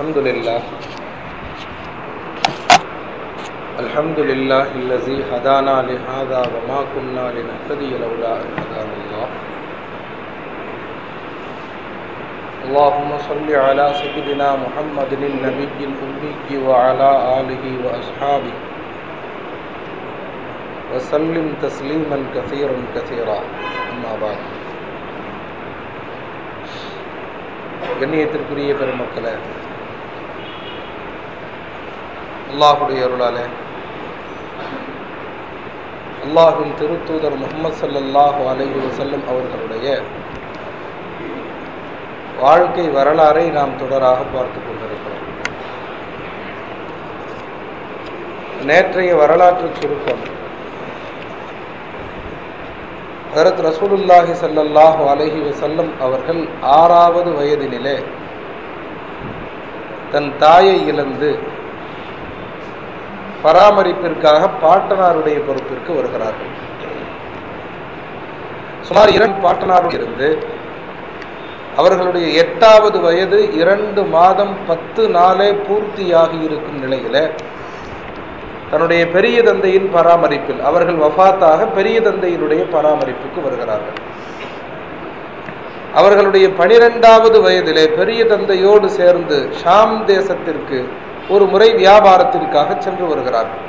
الحمد لله. الحمد لله الذي هدانا لهذا وما كنا لنهتدي لولا أن هدانا الله. اللهم صل على سيدنا محمد النبي الأمي وعلى آله وأصحابه. وسلم تسليما كثيرا كثيرا. أما بعد. گنی ترکری پر مکل ہے அல்லாஹுடைய அருளாலே. அல்லாஹின் திருத்தூதர் முகமது சல்லல்லாஹு அலைஹி வசல்லம் அவர்களுடைய வாழ்க்கை வரலாறை நாம் தொடராக பார்த்து கொண்டிருக்கிறோம். நேற்றைய வரலாற்று சுருக்கம். ஹரத் ரசூலுல்லாஹி சல்லல்லாஹு அலஹி வசல்லம் அவர்கள் ஆறாவது வயதினிலே தன் தாயை இழந்து பராமரிப்பிற்காக பாட்டனாருடைய பொறுப்பிற்கு வருகிறார்கள். சுமார் இரண்டு பாட்டனாரும் இருந்து அவர்களுடைய எட்டாவது வயது இரண்டு மாதம் பத்து நாளே பூர்த்தியாகி இருக்கும் நிலையில தன்னுடைய பெரிய தந்தையின் பராமரிப்பில் அவர்கள் வஃபாத்தாக பெரிய தந்தையினுடைய பராமரிப்புக்கு வருகிறார்கள். அவர்களுடைய பனிரெண்டாவது வயதிலே பெரிய தந்தையோடு சேர்ந்து ஷாம் தேசத்திற்கு ஒரு முறை வியாபாரத்திற்காக சென்று வருகிறார்கள்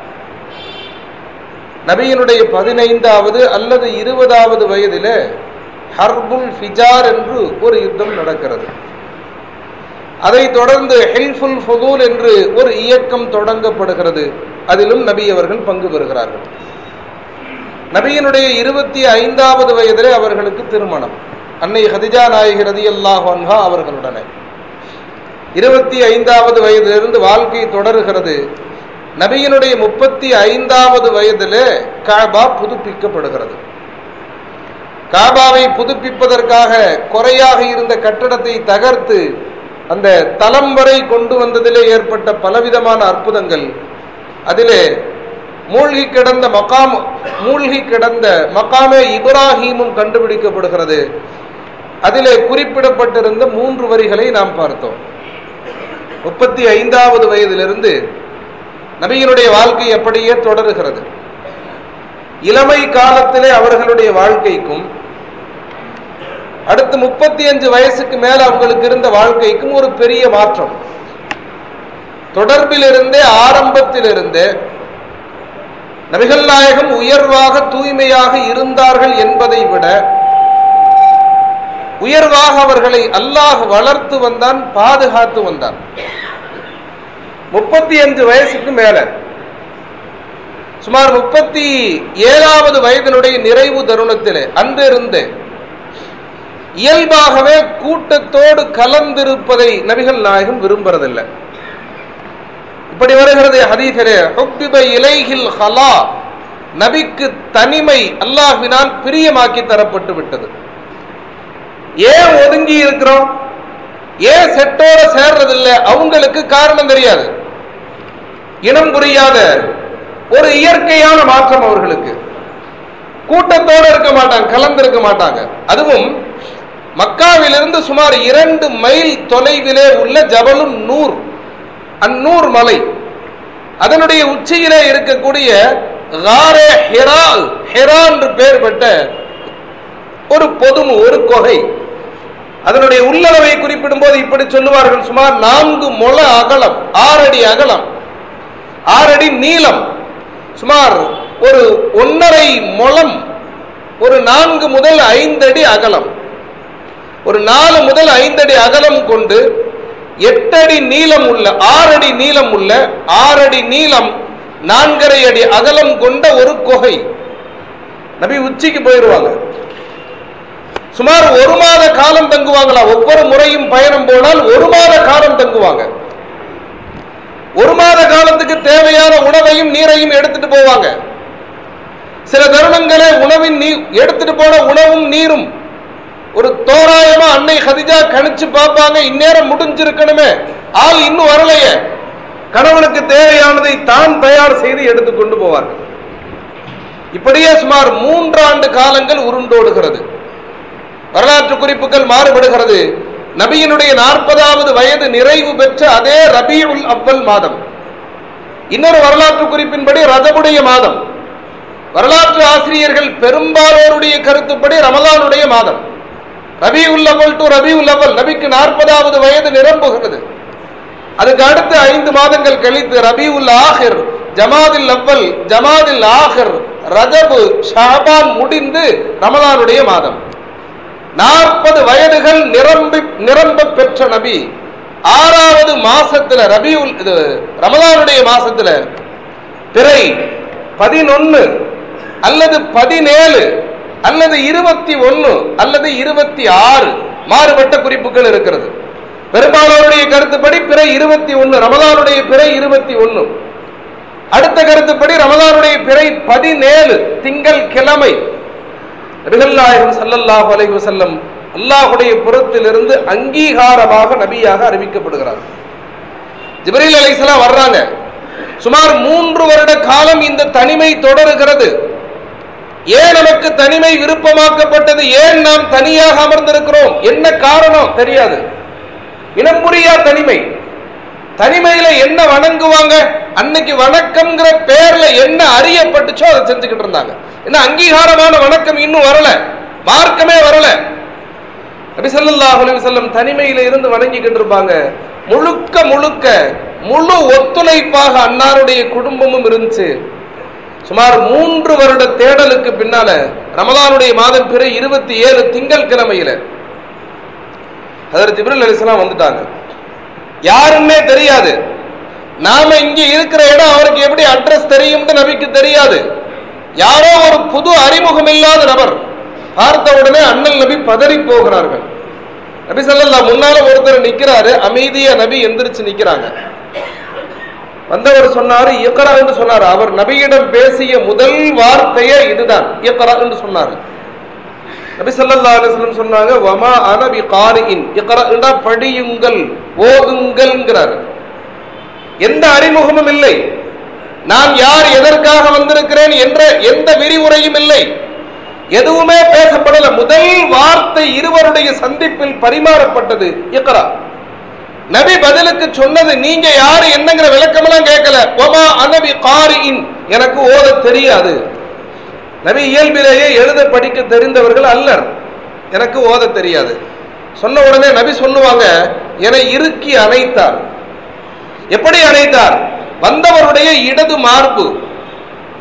நபியினுடைய பதினைந்தாவது அல்லது இருபதாவது வயதிலே ஹர்புல் ஃபிஜார் என்று ஒரு யுத்தம் நடக்கிறது. அதை தொடர்ந்து ஹெல்ஃபுல் ஃபுதூல் என்று ஒரு இயக்கம் தொடங்கப்படுகிறது. அதிலும் நபி அவர்கள் பங்கு பெறுகிறார்கள். நபியினுடைய இருபத்தி ஐந்தாவது வயதிலே அவர்களுக்கு திருமணம். அன்னை ஹதிஜா நாயகி ரதி அவர்களுடனே. இருபத்தி ஐந்தாவது வயதிலிருந்து வாழ்க்கை தொடருகிறது. நபியினுடைய முப்பத்தி ஐந்தாவது வயதிலே காபா புதுப்பிக்கப்படுகிறது. காபாவை புதுப்பிப்பதற்காக குறையாக இருந்த கட்டடத்தை தகர்த்து அந்த தலம் வரை கொண்டு வந்ததிலே ஏற்பட்ட பலவிதமான அற்புதங்கள். அதிலே மூழ்கி கிடந்த மகாம் மூழ்கி கிடந்த மகாமே இப்ராஹீமும் கண்டுபிடிக்கப்படுகிறது. அதிலே குறிப்பிடப்பட்டிருந்த மூன்று வரிகளை நாம் பார்த்தோம். முப்பத்தி ஐந்தாவது வயதிலிருந்து நபியினுடைய வாழ்க்கை அப்படியே தொடருகிறது. இளமை காலத்திலே அவர்களுடைய வாழ்க்கைக்கும் அடுத்து முப்பத்தி அஞ்சு வயசுக்கு மேல அவங்களுக்கு இருந்த வாழ்க்கைக்கும் ஒரு பெரிய மாற்றம். தொடர்பிலிருந்தே ஆரம்பத்திலிருந்தே நபிகள் நாயகம் உயர்வாக தூய்மையாக இருந்தார்கள் என்பதை விட உயர்வாக அவர்களை அல்லாஹ் வளர்த்து வந்தான் பாதுகாத்து வந்தான். முப்பத்தி அஞ்சு வயசுக்கு மேல. சுமார் முப்பத்தி ஏழாவது வயதினுடைய நிறைவு தருணத்திலே அன்றிருந்து இயல்பாகவே கூட்டத்தோடு கலந்திருப்பதை நபிகள் நாயகம் விரும்புறதில்லை. இப்படி வருகிறது ஹதீசரே இலைகில் ஹலா நபிக்கு தனிமை அல்லாஹ்வினால் பிரியமாக்கி தரப்பட்டு விட்டது. ஏன் ஒதுங்கி இருக்கிறோம்? ஏன் செட்டோட சேர்றதில்லை? அவங்களுக்கு காரணம் தெரியாது. இனம் புரியாத ஒரு இயற்கையான மாற்றம் அவர்களுக்கு. கூட்டத்தோடு இருக்க மாட்டாங்க கலந்து இருக்க மாட்டாங்க. அதுவும் மக்காவிலிருந்து சுமார் இரண்டு மைல் தொலைவிலே உள்ள ஜபலும் நூர். அந்நூர் மலை. அதனுடைய உச்சியிலே இருக்கக்கூடிய ஹெரா என்று பெயர் பெற்ற ஒரு பொதுமு ஒரு கொகை. அதனுடைய உள்ளளவை குறிப்பிடும் போது இப்படி சொல்லுவார்கள். சுமார் நான்கு முள அகலம் ஆறடி அகலம் ஆறடி நீளம். சுமார் ஒரு ஒன்னரை முளம் ஒரு நான்கு முதல் ஐந்தடி அகலம். ஒரு நாலு முதல் ஐந்தடி அகலம் கொண்டு எட்டடி நீளம் உள்ள ஆறடி நீளம் உள்ள ஆறடி நீளம் நான்கரை அடி அகலம் கொண்ட ஒரு குகை. நபி உச்சிக்கு போயிடுவாங்க சுமார் ஒரு மாத காலம் தங்குவாங்களா? ஒவ்வொரு முறையும் பயணம் போனால் ஒரு மாத காலம் தங்குவாங்க. ஒரு மாத காலத்துக்கு தேவையான உணவையும் நீரையும் எடுத்துட்டு போவாங்க. சில தருணங்களே உணவின் நீ எடுத்துட்டு போன உணவும் நீரும் ஒரு தோராயமா அன்னை ஹதிஜா கணிச்சு பார்ப்பாங்க. இந்நேரம் முடிஞ்சிருக்கணுமே. ஆள் இன்னும் வரலையே. கணவனுக்கு தேவையானதை தான் தயார் செய்து எடுத்து கொண்டு போவார்கள். இப்படியே சுமார் மூன்றாண்டு காலங்கள் உருண்டோடுகிறது. வரலாற்று குறிப்புகள் மாறுபடுகிறது. நபியினுடைய நாற்பதாவது வயது நிறைவு பெற்ற அதே ரபி உல் அவ்வல் மாதம். இன்னொரு வரலாற்று குறிப்பின்படி ரஜபுடைய மாதம். வரலாற்று ஆசிரியர்கள் பெரும்பாலோருடைய கருத்துப்படி ரமலானுடைய மாதம். ரபி உள்ளவல் டு ரபி உல் அவல் நபிக்கு நாற்பதாவது வயது நிரம்புகிறது. அதுக்கு அடுத்து ஐந்து மாதங்கள் கழித்து ரபி உல் ஆஹிர் ஜமாதில் அவ்வல் ஜமாதில் ஆஹிர் ரஜபு ஷாபான் முடிந்து ரமலானுடைய மாதம். நாற்பது வயதுகள் நிரம்பி நிரம்ப பெற்ற நபி ஆறாவது மாசத்துல ரபி இது ரமதானுடைய மாசத்துல பிறை பதினொன்னு அல்லது பதினேழு அல்லது இருபத்தி ஒன்னு அல்லது இருபத்தி ஆறு மாறுபட்ட குறிப்புகள் இருக்கிறது. பெரும்பாலோருடைய கருத்துப்படி பிறை இருபத்தி ஒன்னு ரமதானுடைய பிறை இருபத்தி ஒன்னு. அடுத்த கருத்துப்படி ரமதானுடைய பிறை பதினேழு திங்கள் கிழமை நபிகள்நாயகம் சல்லல்லாஹ் அலைஹி செல்லம் அல்லாஹ்வுடைய புறத்திலிருந்து அங்கீகாரமாக நபியாக அறிவிக்கப்படுகிறார் ஜிப்ரீல் அலைஹிஸ்ஸலாம் வர்றாங்க. சுமார் மூன்று வருட காலம் இந்த தனிமை தொடருகிறது. ஏன் நமக்கு தனிமை விருப்பமாக்கப்பட்டது? ஏன் நாம் தனியாக அமர்ந்திருக்கிறோம்? என்ன காரணம்? தெரியாது. இனம் புரியா தனிமை. தனிமையில என்ன வணங்குவாங்க? அன்னைக்கு வணக்கம்ங்கிற பேர்ல என்ன அறியப்பட்டுச்சோ அதை செஞ்சுக்கிட்டு இருந்தாங்க. என்ன அங்கீகாரமான வணக்கம் இன்னும் வரல? மார்க்கமே வரல. நபி ஸல்லல்லாஹு தனிமையில இருந்து வணங்கிக்கிட்டு இருப்பாங்க. முழுக்க முழுக்க முழு ஒத்துழைப்பாக அன்னாருடைய குடும்பமும் இருந்துச்சு. சுமார் மூன்று வருட தேடலுக்கு பின்னால ரமதானுடைய மாதம் பிற இருபத்தி ஏழு திங்கள் கிழமையில அதற்கு ஜிப்ரீல் அலிஸ்லாம் வந்துட்டாங்க. யாருன்னே தெரியாது. நாம இங்க இருக்கிற இடம் அவருக்கு எப்படி அட்ரஸ் தெரியும்னு நபிக்கு தெரியாது. யாரோ ஒரு புது அறிமுகம் இல்லாத நபர் பார்த்த உடனே அண்ணல் நபி பதறி போகிறார்கள். நபி ஸல்லல்லாஹு முன்னால ஒருத்தர் நிக்கிறாரு அமைதியா நபி எந்திரிச்சு நிக்கிறாங்க. வந்தவர் சொன்னாரு இயக்கரா என்று சொன்னார். அவர் நபியிடம் பேசிய முதல் வார்த்தையே இதுதான். இயக்கரா என்று சொன்னார். நபி சல்லா அலைஹி சொன்னாங்க வமா அன காரியின் இக்ரா படியுங்கள் ஓதுங்கள்ங்கிறார். எந்த அறிமுகமும் இல்லை. நான் யார் எதற்காக வந்திருக்கிறேன் என்ற எந்த விரிவுரையும் இல்லை. எதுவுமே பேசப்படல. முதல் வார்த்தை இருவருடைய சந்திப்பில் பரிமாறப்பட்டது இயக்கரா நபி பதிலுக்கு சொன்னது நீங்க யாரு? என்னங்கிற விளக்கமெல்லாம் கேட்கல. ஒமா அனபி காரியின் எனக்கு ஓத தெரியாது. நபி இயல்பிலேயே எழுத படிக்க தெரிந்தவர்கள் அல்லர். எனக்கு ஓத தெரியாது. சொன்ன உடனே நபி சொல்லுவாங்க என்னை இறுக்கி அணைத்தார். எப்படி அணைத்தார்? வந்தவருடைய இடது மார்பு.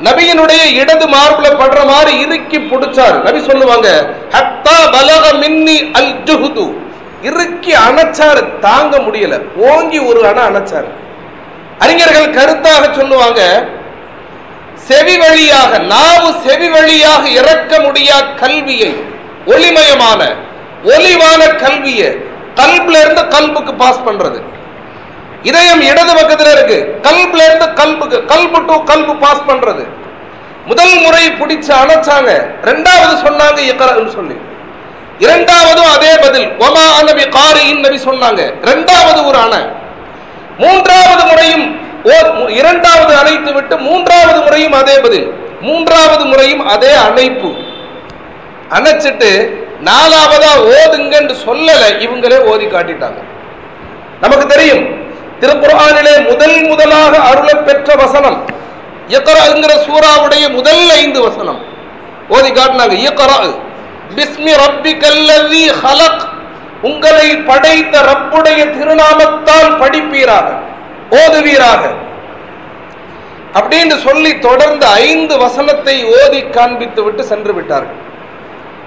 நபியினுடைய இடது மார்புல படுற மாதிரி இறுக்கி பிடிச்சார். நபி சொல்லுவாங்க ஹத்தா பலக மின்னி அல் ஜுஹுது. இறுக்கி அணைச்சாரு தாங்க முடியல. ஓங்கி ஒரு அணை அணைச்சாரு. அறிஞர்கள் கருத்தாக சொல்லுவாங்க செவி வழியாக நாவு செவி வழியாக இறக்க முடியா கல்வியை? ஒளிமயமான ஒளிவான கல்வியை கல்புல இருந்து கல்புக்கு பாஸ் பண்றது. இதயம் இடது பக்கத்துல இருக்கு. கல்புல இருந்து கல்புக்கு கல்பு டு கல்பு பாஸ் பண்றது. முதல் முறை பிடிச்சு அணைச்சாங்க. ரெண்டாவது சொன்னாங்க இக்கரன்னு சொல்லி. இரண்டாவதும் அதே பதில். ஒமா நபி காரியின் நபி சொன்னாங்க. இரண்டாவது ஒரு அணை. மூன்றாவது முறையும் இரண்டாவது அணைத்து விட்டு மூன்றாவது முறையும் அதே பதில். மூன்றாவது முறையும் அதே அணைப்பு அணைச்சிட்டு நாலாவதா ஓதுங்கன்னு சொல்லல இவங்களே ஓதி காட்டிட்டாங்க. நமக்கு தெரியும் திருக்குர்ஆனிலே முதல் முதலாக அருளை பெற்ற வசனம் இயக்கராங்கிற சூராவுடைய முதல் ஐந்து வசனம். ஓதி காட்டினாங்க இயக்கரா பிஸ்மி ரப்பிக்கல்லதி ஹலக் உங்களை படைத்த ரப்புடைய திருநாமத்தால் படிப்பீராக. ஓதுவீராக. அப்படின்னு சொல்லி தொடர்ந்து ஐந்து வசனத்தை ஓதி காண்பித்து விட்டு சென்று விட்டார்கள்.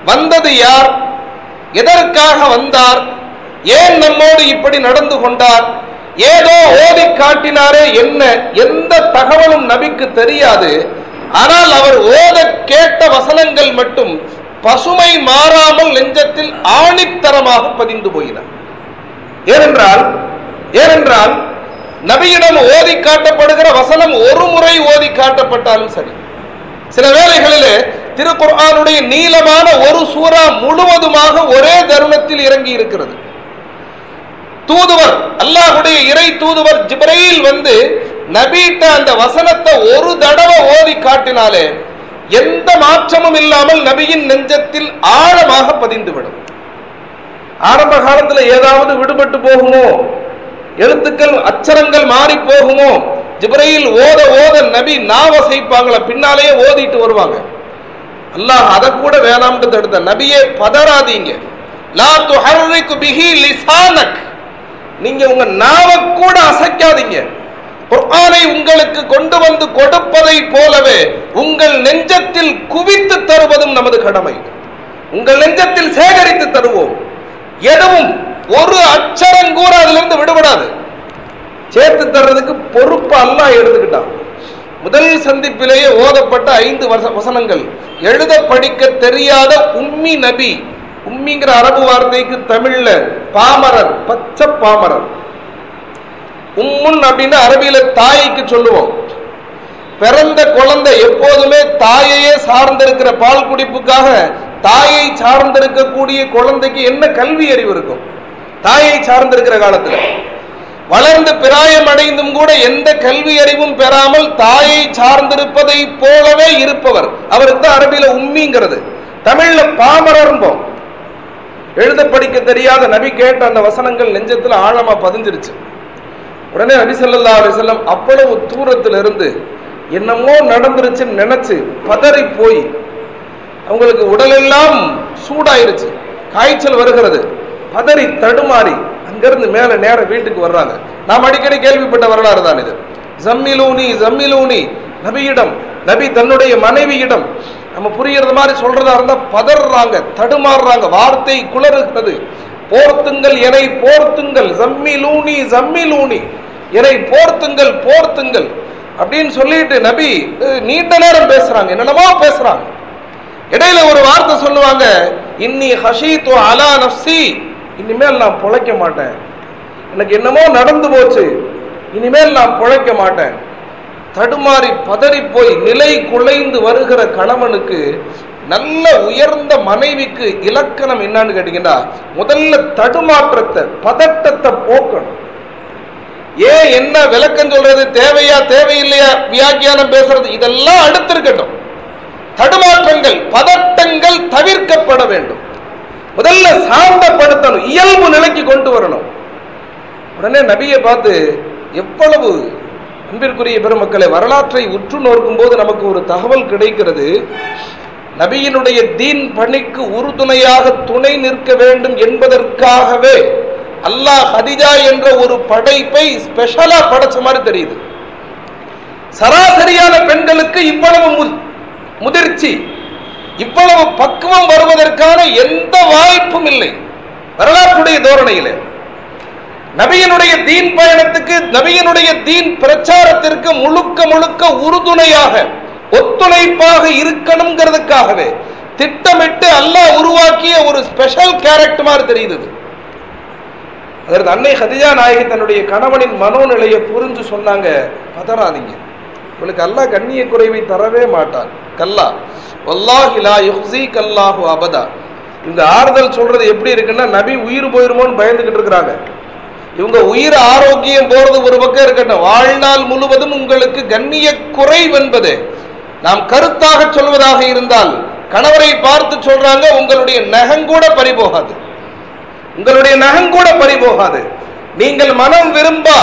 வந்தது யார்? எதற்காக வந்தார்? ஏன் நம்மோடு இப்படி நடந்து கொண்டார்? ஏதோ ஓதி காட்டினாரே என்ன? எந்த தகவலும் நபிக்கு தெரியாது. ஆனால் அவர் ஓத கேட்ட வசனங்கள் மட்டும் பசுமை மாறாமல் நெஞ்சத்தில் ஆணித்தரமாக பதிந்து போயின. ஏனென்றால் ஏனென்றால் நபியிடம் ஓதி காட்டப்படுகிற வசனம் ஒரு முறை ஓதி காட்டப்பட்டாலும் சரி. சில வேளைகளிலே திருக்குர்ஆனுடைய நீளமான ஒரு சூறா முழுவதுமாக ஒரே தருணத்தில் இறங்கி இருக்கிறது. தூதுவர் அல்லாஹுடைய இறை தூதுவர் ஜிப்ரையில் வந்து நபீட்ட அந்த வசனத்தை ஒரு தடவை ஓதி காட்டினாலே எந்த மாற்றமும் இல்லாமல் நபியின் நெஞ்சத்தில் ஆழமாக பதிந்துவிடும். ஆரம்ப காலத்துல ஏதாவது விடுபட்டு போகுமோ? எழுத்துக்கள் அச்சரங்கள் மாறி போகுமோ? ஜிப்ரையில் ஓத ஓத நபி நாவசைப்பாங்கள பின்னாலேயே ஓதிட்டு வருவாங்க. அல்லாஹ் அதை கூட வேணாம்னு தடுத்த. நபியே பதறாதீங்க. லா துஹர்ரிக்கு பிஹி லிசானக். நீங்க உங்க நாவ கூட அசைக்காதீங்க. குர்ஆனை உங்களுக்கு கொண்டு வந்து கொடுப்பதை போலவே உங்கள் நெஞ்சத்தில் குவித்து தருவதும் நமது கடமை. உங்கள் நெஞ்சத்தில் சேகரித்து தருவோம். எதுவும் ஒரு அச்சரம் கூட அதிலிருந்து விடுபடாது. சேர்த்து தர்றதுக்கு பொறுப்பு அல்லா எடுத்துக்கிட்டான். முதல் சந்திப்பிலேயே ஓதப்பட்ட ஐந்து வச- வசனங்கள். எழுத படிக்க தெரியாத உம்மி நபி உம்மிங்கிற அரபு வார்த்தைக்கு தமிழ்ல பாமரர் பச்சை பாமரர். உம்முன் அப்படின்னு அரபியில தாய்க்கு சொல்லுவோம். பிறந்த குழந்தை எப்போதுமே தாயையே சார்ந்திருக்கிற பால் குடிப்புக்காக தாயை சார்ந்திருக்கக்கூடிய குழந்தைக்கு என்ன கல்வி அறிவு இருக்கும்? தாயை சார்ந்திருக்கிற காலத்துல. வளர்ந்து பிராயம் அடைந்தும் கூட எந்த கல்வி அறிவும் பெறாமல் தாயை சார்ந்திருப்பதை போலவே இருப்பவர். அவருக்கு தான் அரபியில உம்மிங்கிறது. தமிழ்ல பாமரம்போம் எழுத படிக்க தெரியாத நபி கேட்ட அந்த வசனங்கள் நெஞ்சத்துல ஆழமா பதிஞ்சிருச்சு. உடனே நபி ஸல்லல்லாஹு அலைஹி வஸல்லம் அவ்வளவு தூரத்துல இருந்து என்னமோ நடந்துருச்சுன்னு நினைச்சு பதறி போய் அவங்களுக்கு உடலெல்லாம் சூடாயிருச்சு. காய்ச்சல் வருகிறது. பதறி தடுமாறி அங்கிருந்து மேல நேர வீட்டுக்கு வர்றாங்க. நாம் அடிக்கடி கேள்விப்பட்ட வரலாறு தான் இது. ஜம்மிலூனி ஜம்மிலூனி. நபியிடம் நபி தன்னுடைய மனைவியிடம் நம்ம புரியறது மாதிரி சொல்றதா இருந்தா பதறாங்க தடுமாறுறாங்க. வார்த்தை குளறுகிறது. போர்த்துங்கள் என்னை போர்த்துங்கள். ஜம்மிலூனி ஜம்மிலூனி. என்னை போர்த்துங்கள் போர்த்துங்கள். அப்படின்னு சொல்லிட்டு நபி நீண்ட நேரம் பேசுறாங்க. என்னென்னமோ பேசுறாங்க. இடையில ஒரு வார்த்தை சொல்லுவாங்க. இன்னி ஹஷீத்து அலா நப்சி இனிமேல் நான் பிழைக்க மாட்டேன். எனக்கு என்னமோ நடந்து போச்சு. இனிமேல் நான் பிழைக்க மாட்டேன். தடுமாறி பதறி போய் நிலை குலைந்து வருகிற கணவனுக்கு நல்ல உயர்ந்த மனைவிக்கு இலக்கணம் என்னன்னு கேட்டீங்கன்னா முதல்ல தடுமாற்றத்தை பதட்டத்தை போக்கணும். ஏன் என்ன விளக்கம் சொல்றது? தேவையா தேவையில்லையா? வியாக்கியானம் பேசுறது? இதெல்லாம் அடுத்திருக்கட்டும். தடுமாற்றங்கள் பதட்டங்கள் தவிர்க்கப்பட வேண்டும். முதல்ல சாந்தப்படுத்தணும் இயல்பு நிலைக்கு கொண்டு வரணும். உடனே நபியை பார்த்து எவ்வளவு அன்பிற்குரிய பெருமக்களை வரலாற்றை உற்று நோக்கும் போது நமக்கு ஒரு தகவல் கிடைக்கிறது. நபியினுடைய தீன் பணிக்கு உறுதுணையாக துணை நிற்க வேண்டும் என்பதற்காகவே அல்லாஹ் ஹதிஜா என்ற ஒரு படைப்பை ஸ்பெஷலா படைச்ச மாதிரி தெரியுது. சராசரியான பெண்களுக்கு இவ்வளவு மு- முதிர்ச்சி. இவ்வளவு பக்குவம் வருவதற்கான எந்த வாய்ப்பும் இல்லை. வரலாற்றுடைய தோரணையிலே. நபியினுடைய தீன் பயணத்துக்கு நபியினுடைய தீன் பிரச்சாரத்திற்கு முழுக்க முழுக்க உறுதுணையாக ஒத்துழைப்பாக இருக்கணுங்கிறதுக்காகவே திட்டமிட்டு அல்லாஹ் உருவாக்கிய ஒரு ஸ்பெஷல் கேரக்டர் மாதிரி தெரியுது. அதற்கு அன்னை ஹதிஜா நாயகி தன்னுடைய கணவனின் மனோநிலையை புரிஞ்சு சொன்னாங்க. பதறாதீங்க. உங்களுக்கு அல்லாஹ் கண்ணிய குறைவை தரவே மாட்டான். கல்லா. வல்லாஹி லா கல்லாஹு அபதா. இந்த ஆறுதல் சொல்றது எப்படி இருக்குன்னா நபி உயிர் போயிருமோன்னு பயந்துகிட்டு இருக்கிறாங்க. இவங்க உயிர் ஆரோக்கியம் போறது ஒரு பக்கம் இருக்கட்டும். வாழ்நாள் முழுவதும் உங்களுக்கு கண்ணிய குறைவென்பது நாம் கருத்தாக சொல்வதாக இருந்தால் கணவரை பார்த்து சொல்றாங்க உங்களுடைய நகங்கூட பறிபோகாது. உங்களுடைய நகங்கூட பறிபோகாது. நீங்கள் மனம் விரும்பா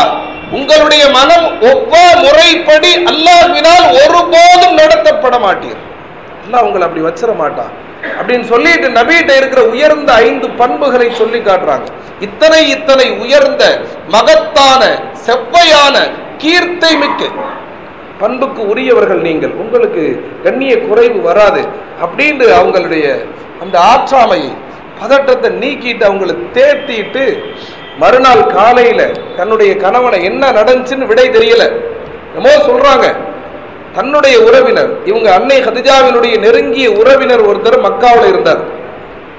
உங்களுடைய மனம் ஒவ்வா முறைப்படி அல்லாஹ்வினால் ஒருபோதும் நடத்தப்பட மாட்டீர். அல்லாஹ் உங்களை அப்படி வச்சிட மாட்டான் அப்படின்னு சொல்லிட்டு நபிகிட்ட இருக்கிற உயர்ந்த ஐந்து பண்புகளை சொல்லி காட்டுறாங்க. இத்தனை இத்தனை உயர்ந்த மகத்தான செவ்வையான கீர்த்தை மிக்க பண்புக்கு உரியவர்கள் நீங்கள். உங்களுக்கு கண்ணிய குறைவு வராது. அப்படின்னு அவங்களுடைய அந்த ஆற்றாமையை பதட்டத்தை நீக்கிட்டு அவங்களை தேத்திட்டு மறுநாள் காலையில தன்னுடைய கணவனை என்ன நடந்துச்சுன்னு விடை தெரியல. என்னமோ சொல்றாங்க. தன்னுடைய உறவினர் இவங்க அன்னை ஹதிஜாவினுடைய நெருங்கிய உறவினர் ஒருத்தர் மக்காவில் இருந்தார்.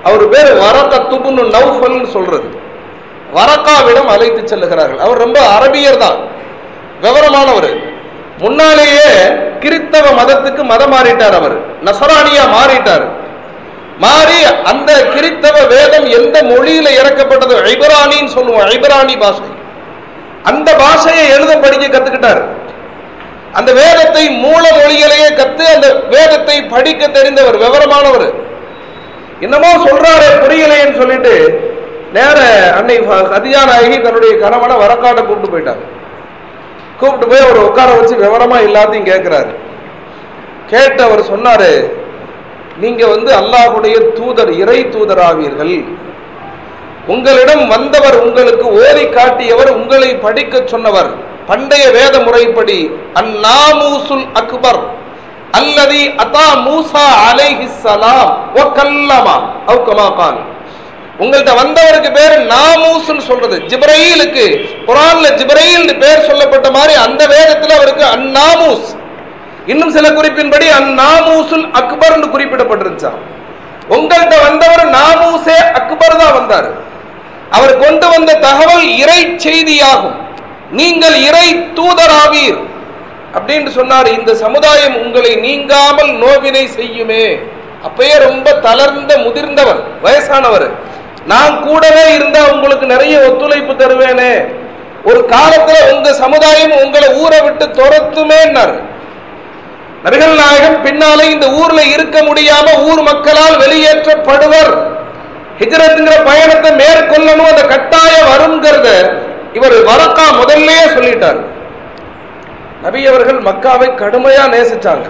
அவர் பேர் வரக்க துபுன்னு நௌஃபல்னு சொல்றது. வரக்காவிடம் அழைத்து செல்லுகிறார்கள். அவர் ரொம்ப அரபியர் தான். விவரமானவர். முன்னாலேயே கிறித்தவ மதத்துக்கு மதம் மாறிட்டார் அவர். நசராணியா மாறிட்டார். மாறி அந்த கிறித்தவ வேதம் எந்த மொழியில இறக்கப்பட்டது ஐபராணின்னு சொல்லுவோம் ஐபராணி பாஷை. அந்த பாஷையை எழுத படிக்க கத்துக்கிட்டார். அந்த வேதத்தை மூல மொழிகளையே கத்து அந்த வேதத்தை படிக்க தெரிந்தவர் விவரமானவர். என்னமோ சொல்றாரு புரியலைன்னு சொல்லிட்டு நேர அன்னை ஹதியா நாயகி தன்னுடைய கணவனை வரக்காட்ட கூப்பிட்டு போயிட்டாங்க கூப்பிட்டு போய் அவர் உட்கார வச்சு விவரமா எல்லாத்தையும் கேட்கிறாரு கேட்டு அவர் சொன்னாரு நீங்க வந்து அல்லாஹுடைய தூதர் இறை தூதராவீர்கள். உங்களிடம் வந்தவர் உங்களுக்கு ஓதி காட்டியவர் உங்களை படிக்க சொன்னவர். பண்டைய வேத முறைப்படி அந்நாமூசுல் அக்பர் அல்லதி அதா மூசா அலைஹி சலாம் வ கல்லமா அவ் கமாகான் உங்கள்ட்ட வந்தவருக்கு பேர் நாமூசுன்னு சொல்றது. ஜிப்ரயிலுக்கு குரான்ல ஜிப்ரயில் பேர் சொல்லப்பட்ட மாதிரி அந்த வேதத்துல அவருக்கு அந்நாமூஸ் இன்னும் சில குறிப்பின்படி அந்நாமூசுல் அக்பர்னு குறிப்பிடப்பட்டிருந்துச்சாம் உங்கள்கிட்ட வந்தவர் நாமூசே அக்பர் தான் வந்தார். அவர் கொண்டு வந்த தகவல் இறை செய்தியாகும். நீங்கள் இறை தூதராவீர் அப்படின்னு சொன்னார். இந்த சமுதாயம் உங்களை நீங்காமல் நோவினை செய்யுமே. அப்பயே ரொம்ப தளர்ந்த முதிர்ந்தவர் வயசானவர். நான் கூடவே இருந்தா உங்களுக்கு நிறைய ஒத்துழைப்பு தருவேனே. ஒரு காலத்துல உங்க சமுதாயம் உங்களை ஊரை விட்டு துரத்துமேன்னாரு. நபிகள் நாயகம் பின்னாலே இந்த ஊர்ல இருக்க முடியாம ஊர் மக்களால் வெளியேற்றப்படுவர். ஹிஜரத்துங்கிற பயணத்தை மேற்கொள்ளணும் அந்த கட்டாயம் வருங்கிறத இவர் வரக்கா முதல்ல சொல்லிட்டார். நபி அவர்கள் மக்காவை கடுமையா நேசிச்சாங்க.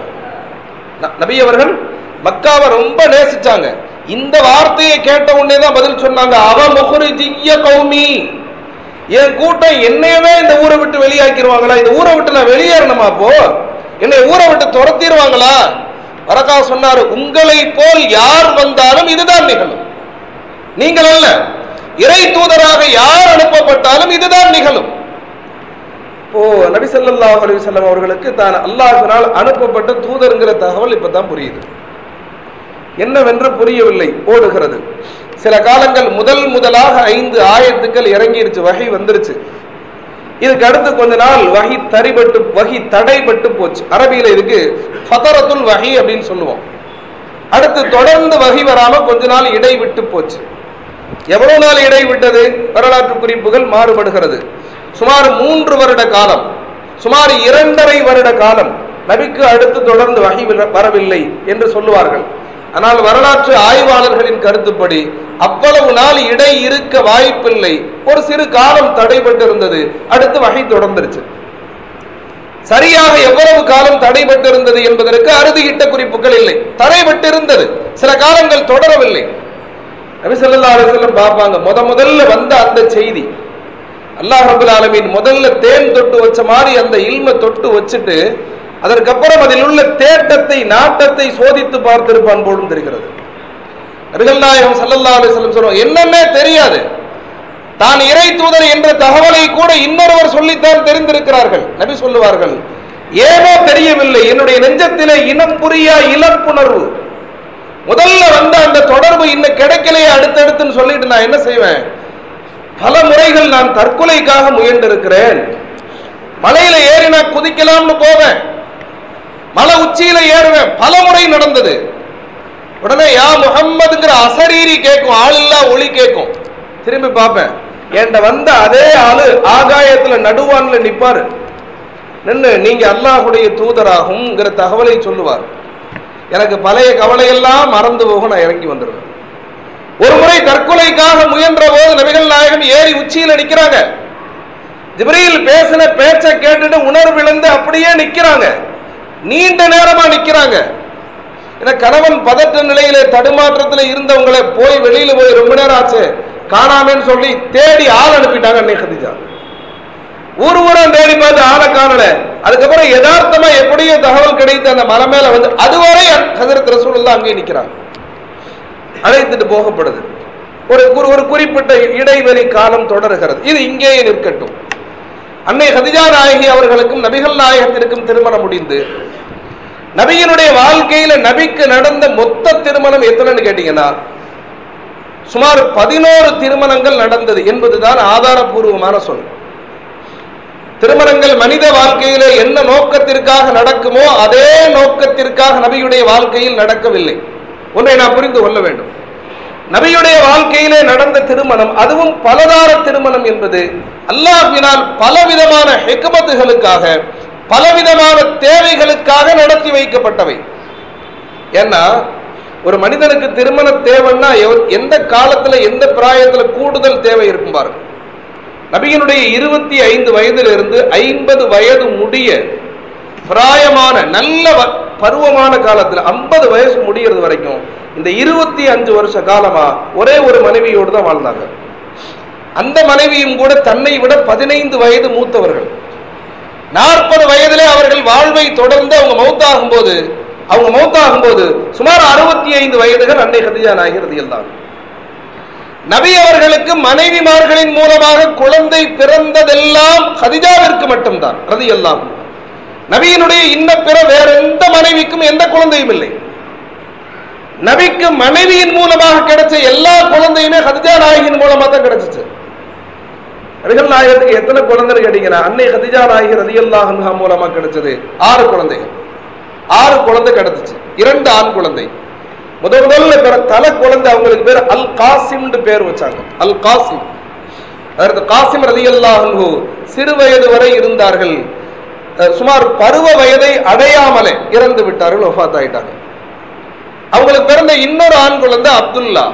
ந- நபி அவர்கள் மக்காவை ரொம்ப நேசிச்சாங்க. இந்த வார்த்தையை கேட்ட உடனே தான் பதில் சொன்னாங்க அவ முகுரிஜிய கௌமி. என் கூட்டம் என்னையவே இந்த ஊரை விட்டு வெளியாக்கிடுவாங்களா இந்த ஊரை விட்டு நான் வெளியேறணுமா அப்போ? என்னை ஊரை விட்டு துரத்திடுவாங்களா? வரக்கா சொன்னாரு உங்களை போல் யார் வந்தாலும் இதுதான் நிகழும். நீங்கள் அல்ல இறை தூதராக யார் அனுப்பப்பட்டாலும் இதுதான் நிகழும். ஓ நபி சொல்லா அலைஹி அவர்களுக்கு தான் அல்லாஹினால் அனுப்பப்பட்ட தூதருங்கிற தகவல் இப்பதான் புரியுது. என்னவென்று புரியவில்லை ஓடுகிறது. சில காலங்கள் முதல் முதலாக ஐந்து ஆயத்துக்கள் இறங்கிருச்சு வகை வந்துருச்சு. இதுக்கு அடுத்து கொஞ்ச நாள் வகி தரிபட்டு வகி தடைபட்டு போச்சு. அரபியில இதுக்கு ஃபதரத்துல் வகி அப்படின்னு சொல்லுவோம். அடுத்து தொடர்ந்து வகி வராம கொஞ்ச நாள் இடை விட்டு போச்சு. எவ்வளவு நாள் இடை விட்டது? வரலாற்று குறிப்புகள் மாறுபடுகிறது. சுமார் மூன்று வருட காலம். சுமார் இரண்டரை வருட காலம். நபிக்கு அடுத்து தொடர்ந்து வகை வரவில்லை என்று சொல்லுவார்கள். ஆனால் வரலாற்று ஆய்வாளர்களின் கருத்துப்படி அவ்வளவு நாள் இடை இருக்க வாய்ப்பில்லை. ஒரு சிறு காலம் தடைபட்டிருந்தது. அடுத்து வகை தொடர்ந்துருச்சு. சரியாக எவ்வளவு காலம் தடைபட்டிருந்தது என்பதற்கு அறுதியிட்ட குறிப்புகள் இல்லை. தடைபட்டிருந்தது. சில காலங்கள் தொடரவில்லை. நபி பார்ப்பாங்க முத முதல்ல வந்த அந்த செய்தி. அல்லாஹ் ரபுல் ஆலமீன் முதல்ல தேன் தொட்டு வச்ச மாதிரி அந்த இல்மை தொட்டு வச்சுட்டு அதற்கப்புறம் அதில் உள்ள தேட்டத்தை நாட்டத்தை சோதித்து பார்த்திருப்பான் போலும் தெரிகிறது. நபிகள் நாயகம் ஸல்லல்லாஹு அலைஹி சொல்லுவோம் என்னமே என்னன்னே தெரியாது. தான் இறை தூதர் என்ற தகவலை கூட இன்னொருவர் சொல்லித்தான் தெரிந்திருக்கிறார்கள். நபி சொல்லுவார்கள் ஏனோ தெரியவில்லை. என்னுடைய நெஞ்சத்திலே இனம் புரியா இழப்புணர்வு முதல்ல வந்த அந்த தொடர்பு இன்னும் கிடைக்கலையே அடுத்தடுத்துன்னு சொல்லிட்டு நான் என்ன செய்வேன்? பல முறைகள் நான் தற்கொலைக்காக முயன்றிருக்கிறேன். மலையில ஏறி நான் குதிக்கலாம்னு போவேன். மலை உச்சியில ஏறுவேன். பல முறை நடந்தது. உடனே யா முகம்மதுங்கிற அசரீரி கேட்கும் ஆளில்லா ஒளி கேட்கும் திரும்பி பார்ப்பேன். என்கிட்ட வந்த அதே ஆளு ஆகாயத்துல நடுவான்ல நிப்பாரு. நின்று நீங்க அல்லாஹுடைய தூதராகும்ங்கிற தகவலை சொல்லுவார். எனக்கு பழைய கவலையெல்லாம் மறந்து போக நான் இறங்கி வந்துடுவேன் ஒரு முறை தற்கொலைக்காக முயன்ற போது நபிகள் நாயகம் ஏறி உச்சியில் நிற்கிறாங்க ஜிப்ரீல் பேசின பேச்சை கேட்டுட்டு உணர்விழந்து அப்படியே நிற்கிறாங்க நீண்ட நேரமா நிக்கிறாங்க. ஏன்னா கணவன் பதற்ற நிலையில தடுமாற்றத்தில் இருந்தவங்களை போய் வெளியில போய் ரொம்ப நேரம் ஆச்சு. காணாமேன்னு சொல்லி தேடி ஆள் அனுப்பிட்டாங்க அன்னை கதிஜா. தேடி பார்த்து ஆளை காணல. அதுக்கப்புறம் யதார்த்தமா எப்படியோ தகவல் கிடைத்து அந்த மலை மேல வந்து அதுவரை ஹசரத் ரசூலுல்லாஹ் அங்கே நிக்கிறாங்க அழைத்துட்டு போகப்படுது. ஒரு ஒரு குறிப்பிட்ட இடைவெளி காலம் தொடருகிறது. இது இங்கேயே நிற்கட்டும். அன்னை ஹதிஜா நாயகி அவர்களுக்கும் நபிகள் நாயகத்திற்கும் திருமணம் முடிந்து நபியினுடைய வாழ்க்கையில நபிக்கு நடந்த மொத்த திருமணம் எத்தனைன்னு கேட்டீங்கன்னா சுமார் பதினோரு திருமணங்கள் நடந்தது என்பதுதான் ஆதாரபூர்வமான சொல். திருமணங்கள் மனித வாழ்க்கையில என்ன நோக்கத்திற்காக நடக்குமோ அதே நோக்கத்திற்காக நபியுடைய வாழ்க்கையில் நடக்கவில்லை. ஒன்றை நான் புரிந்து கொள்ள வேண்டும். நபியுடைய வாழ்க்கையிலே நடந்த திருமணம் அதுவும் பலதார திருமணம் என்பது அல்லாஹினால் பலவிதமான ஹெக்மத்துகளுக்காக பலவிதமான தேவைகளுக்காக நடத்தி வைக்கப்பட்டவை. ஏன்னா ஒரு மனிதனுக்கு திருமண தேவைன்னா எந்த காலத்துல எந்த பிராயத்துல கூடுதல் தேவை இருக்கும் பாருங்க. நபியினுடைய இருபத்தி ஐந்து வயதிலிருந்து ஐம்பது வயது முடிய பிராயமான நல்ல வ- பருவமான காலத்தில் ஐம்பது வயசு முடிகிறது வரைக்கும் இந்த இருபத்தி அஞ்சு வருஷ காலமா ஒரே ஒரு மனைவியோடு தான் வாழ்ந்தாங்க. அந்த மனைவியும் கூட தன்னை விட பதினைந்து வயது மூத்தவர்கள். நாற்பது வயதிலே அவர்கள் வாழ்வை தொடர்ந்து அவங்க மௌத்தாகும் போது அவங்க மௌத்தாகும் போது சுமார் அறுபத்தி ஐந்து வயதுகள் அன்னை கதிஜா நாயகர் தான் நபி அவர்களுக்கு மனைவிமார்களின் மூலமாக குழந்தை பிறந்ததெல்லாம் ஹதிஜாவிற்கு மட்டும்தான் ரதி எல்லாம் நபியினுடைய இன்ன பிற வேற எந்த மனைவிக்கும் எந்த குழந்தையும் இல்லை. நபிக்கு மனைவியின் மூலமாக கிடைச்ச எல்லா குழந்தையுமே ஹதிஜா நாயகின் மூலமா தான் கிடைச்சிச்சு. நபிகள் நாயகத்துக்கு எத்தனை குழந்தைன்னு கேட்டீங்கன்னா அன்னை ஹதிஜா நாயகி ரதியல்லாஹா மூலமா கிடைச்சது ஆறு குழந்தைகள். ஆறு குழந்தை கிடைச்சிச்சு. இரண்டு ஆண் குழந்தை. முதல் முதல்ல பிற தலை குழந்தை அவங்களுக்கு பேர் அல் காசிம்னு பேர் வச்சாங்க. அல் காசிம் அதற்கு காசிம் ரதியல்லாஹு சிறு வயது வரை இருந்தார்கள். சுமார் பருவ வயதை அடையாமலே இறந்து விட்டார்கள் ஒஃபாத் ஆயிட்டாங்க அவங்களுக்கு பிறந்த இன்னொரு ஆண் குழந்தை அப்துல்லா.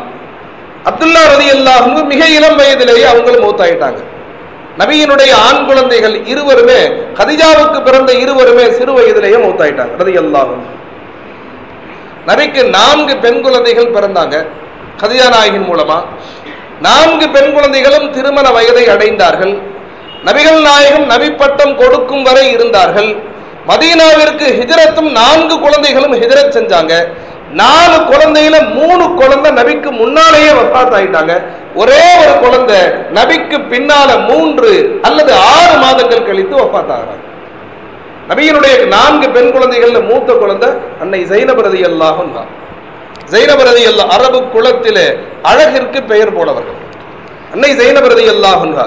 அப்துல்லா ரதி அல்லாஹு மிக இளம் வயதிலேயே அவங்களும் மூத்தாயிட்டாங்க. நபியினுடைய ஆண் குழந்தைகள் இருவருமே கதிஜாவுக்கு பிறந்த இருவருமே சிறு வயதிலேயே மூத்தாயிட்டாங்க ரதி அல்லாஹும் நபிக்கு நான்கு பெண் குழந்தைகள் பிறந்தாங்க கதிஜா நாயகின் மூலமா. நான்கு பெண் குழந்தைகளும் திருமண வயதை அடைந்தார்கள். நபிகள் நாயகம் நபி பட்டம் கொடுக்கும் வரை இருந்தார்கள். மதீனாவிற்கு ஹிஜரத்தும் நான்கு குழந்தைகளும் ஹிஜரத் செஞ்சாங்க. நாலு குழந்தையில மூணு குழந்தை நபிக்கு முன்னாலேயே வஃபாத் ஆயிட்டாங்க ஒரே ஒரு குழந்தை நபிக்கு பின்னால மூன்று அல்லது ஆறு மாதங்கள் கழித்து வஃபாத் ஆகிறாங்க நபியினுடைய நான்கு பெண் குழந்தைகள்ல மூத்த குழந்தை அன்னை ஜெயினபிரதி அல்லாஹும் தான் ஜைனபரதி அல்லா அரபு குலத்திலே அழகிற்கு பெயர் போனவர்கள் அன்னை ஜெயினபிரதி அல்லாஹுன்ஹா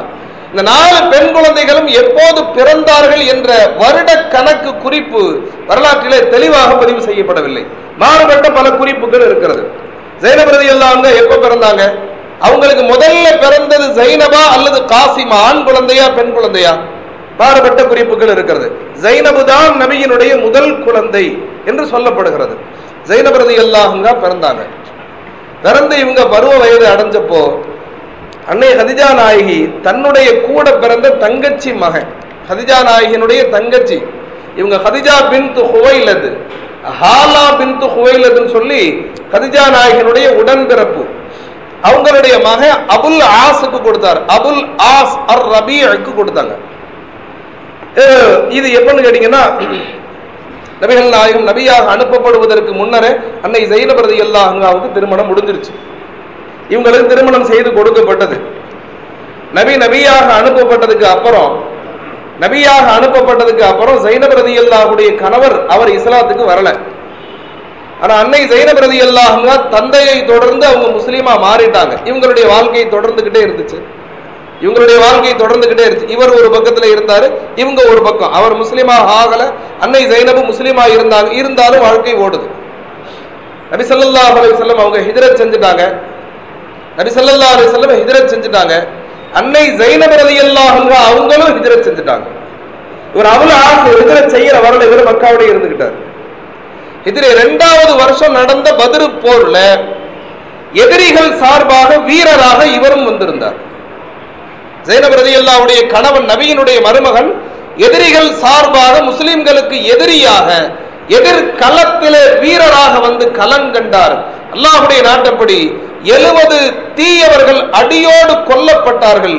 இந்த நாலு பெண் குழந்தைகளும் எப்போது பிறந்தார்கள் என்ற வருட கணக்கு குறிப்பு வரலாற்றிலே தெளிவாக பதிவு செய்யப்படவில்லை. மாறுபட்ட பல குறிப்புகள் இருக்கிறது. ஜைனபரதி எல்லாம் எப்போ பிறந்தாங்க? அவங்களுக்கு முதல்ல பிறந்தது ஜைனபா அல்லது காசிமா ஆண் குழந்தையா பெண் குழந்தையா? மாறுபட்ட குறிப்புகள் இருக்கிறது. ஜைனபு தான் நபியினுடைய முதல் குழந்தை என்று சொல்லப்படுகிறது. ஜைனபரதி அல்லாஹுங்க பிறந்தாங்க. பிறந்து இவங்க பருவ வயது அடைஞ்சப்போ அன்னை ஹதிஜா நாயகி தன்னுடைய கூட பிறந்த தங்கச்சி மகன். ஹதிஜா நாயகியினுடைய தங்கச்சி. இவங்க ஹதிஜா பின் ஹுவைலது. ஹாலா பின் ஹுவைலதுன்னு சொல்லி ஹதிஜா நாயகினுடைய உடன்பிறப்பு. அவங்களுடைய மகன் அபுல் ஆஸுக்கு கொடுத்தார். அபுல் ஆஸ் அர் ரபீக்கு கொடுத்தாங்க இது எப்பன்னு கேட்டீங்கன்னா நபிகள் நாயகம் நபியாக அனுப்பப்படுவதற்கு முன்னரே அன்னை ஜெயினபரதி அல்லாஹாவுக்கு திருமணம் முடிஞ்சிருச்சு. இவங்களுக்கு திருமணம் செய்து கொடுக்கப்பட்டது. நபி நபியாக அனுப்பப்பட்டதுக்கு அப்புறம் நபியாக அனுப்பப்பட்டதுக்கு அப்புறம் ஜைனபிரதி அல்லாஹுடைய கணவர் அவர் இஸ்லாத்துக்கு வரல. ஆனா அன்னை ஜைனபிரதி அல்லாஹுங்க தந்தையை தொடர்ந்து அவங்க முஸ்லீமா மாறிட்டாங்க. இவங்களுடைய வாழ்க்கை தொடர்ந்துகிட்டே இருந்துச்சு. இவங்களுடைய வாழ்க்கை தொடர்ந்துகிட்டே இருந்துச்சு. இவர் ஒரு பக்கத்துல இருந்தாரு இவங்க ஒரு பக்கம். அவர் முஸ்லீமா ஆகல அன்னை ஜைனபு முஸ்லீமா இருந்தாங்க. இருந்தாலும் வாழ்க்கை ஓடுது. நபி சொல்லா அலைஹி செல்லம் அவங்க ஹிஜரத் செஞ்சுட்டாங்க. நபி சல்லா அலி செல்லம் ஹிஜரத் செஞ்சுட்டாங்க. அன்னை ஜைனப் ரலியல்லாஹு அவங்களும் ஹிஜரத் செஞ்சுட்டாங்க. இவர் அவ்வளவு ஆசை ஹிஜரத் செய்யற வரல இவர் மக்காவோட இருந்துகிட்டார். இதுல இரண்டாவது வருஷம் நடந்த பதிரு போர்ல எதிரிகள் சார்பாக வீரராக இவரும் வந்திருந்தார். ஜெயினப் ரதி அல்லாவுடைய கணவன் நபியினுடைய மருமகன் எதிரிகள் சார்பாக முஸ்லிம்களுக்கு எதிரியாக எதிர்களத்திலே வீரராக வந்து கலங்கண்டார் அல்லாஹுடைய நாட்டப்படி எழுபது தீயவர்கள் அடியோடு கொல்லப்பட்டார்கள்.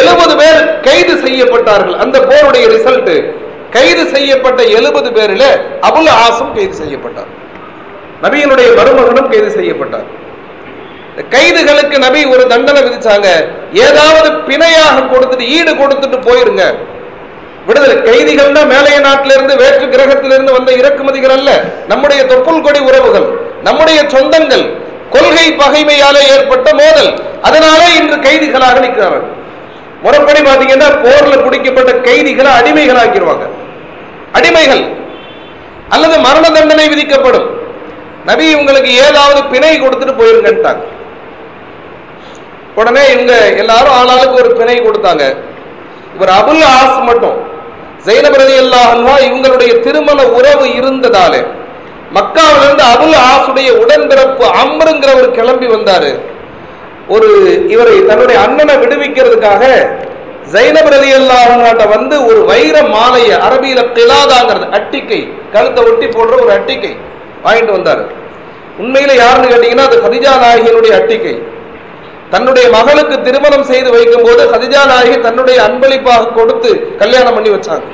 எழுபது பேர் கைது செய்யப்பட்டார்கள். அந்த போருடைய ரிசல்ட் கைது செய்யப்பட்ட எழுபது பேரில் அபுல் ஆசும் கைது செய்யப்பட்டார். நபியினுடைய மருமகனும் கைது செய்யப்பட்டார். இந்த கைதுகளுக்கு நபி ஒரு தண்டனை விதிச்சாங்க. ஏதாவது பிணையாக கொடுத்துட்டு ஈடு கொடுத்துட்டு போயிருங்க. விடுதலை கைதிகள்னா மேலைய நாட்டிலிருந்து வேற்று கிரகத்திலிருந்து வந்த இறக்குமதிகள் அல்ல. நம்முடைய தொப்புள் கொடி உறவுகள் நம்முடைய சொந்தங்கள் கொள்கை பகைமையால ஏற்பட்ட மோதல். அதனாலே இன்று கைதிகளாக நிற்கிறார்கள். முறைப்படி பாத்தீங்கன்னா போர்ல பிடிக்கப்பட்ட கைதிகளை அடிமைகளாக்கிடுவாங்க. அடிமைகள். அல்லது மரண தண்டனை விதிக்கப்படும். நபி இவங்களுக்கு ஏதாவது பிணை கொடுத்துட்டு போயிருங்கன்ட்டாங்க. உடனே இவங்க எல்லாரும் ஆளாளுக்கு ஒரு பிணை கொடுத்தாங்க. இவர் அபுல் ஆஸ் மட்டும். ஜெயினபிரதி அல்லாஹல்வா இவங்களுடைய திருமண உறவு இருந்ததாலே. மக்காவிலிருந்து அபுல் ஆசுடைய உடன்பிறப்பு அம்ருங்கிறவர் கிளம்பி வந்தாரு. ஒரு இவரை தன்னுடைய அண்ணனை விடுவிக்கிறதுக்காக ஜைனப் ரலி அல்லாஹ்ட்ட வந்து ஒரு வைர மாலையை அரபியில கிலாதாங்கிறது அட்டிக்கை கழுத்தை ஒட்டி போடுற ஒரு அட்டிக்கை வாங்கிட்டு வந்தாரு. உண்மையில யாருன்னு கேட்டீங்கன்னா அது ஹதிஜா நாயகியினுடைய அட்டிக்கை. தன்னுடைய மகளுக்கு திருமணம் செய்து வைக்கும் போது ஹதிஜா நாயகி தன்னுடைய அன்பளிப்பாக கொடுத்து கல்யாணம் பண்ணி வச்சாங்க.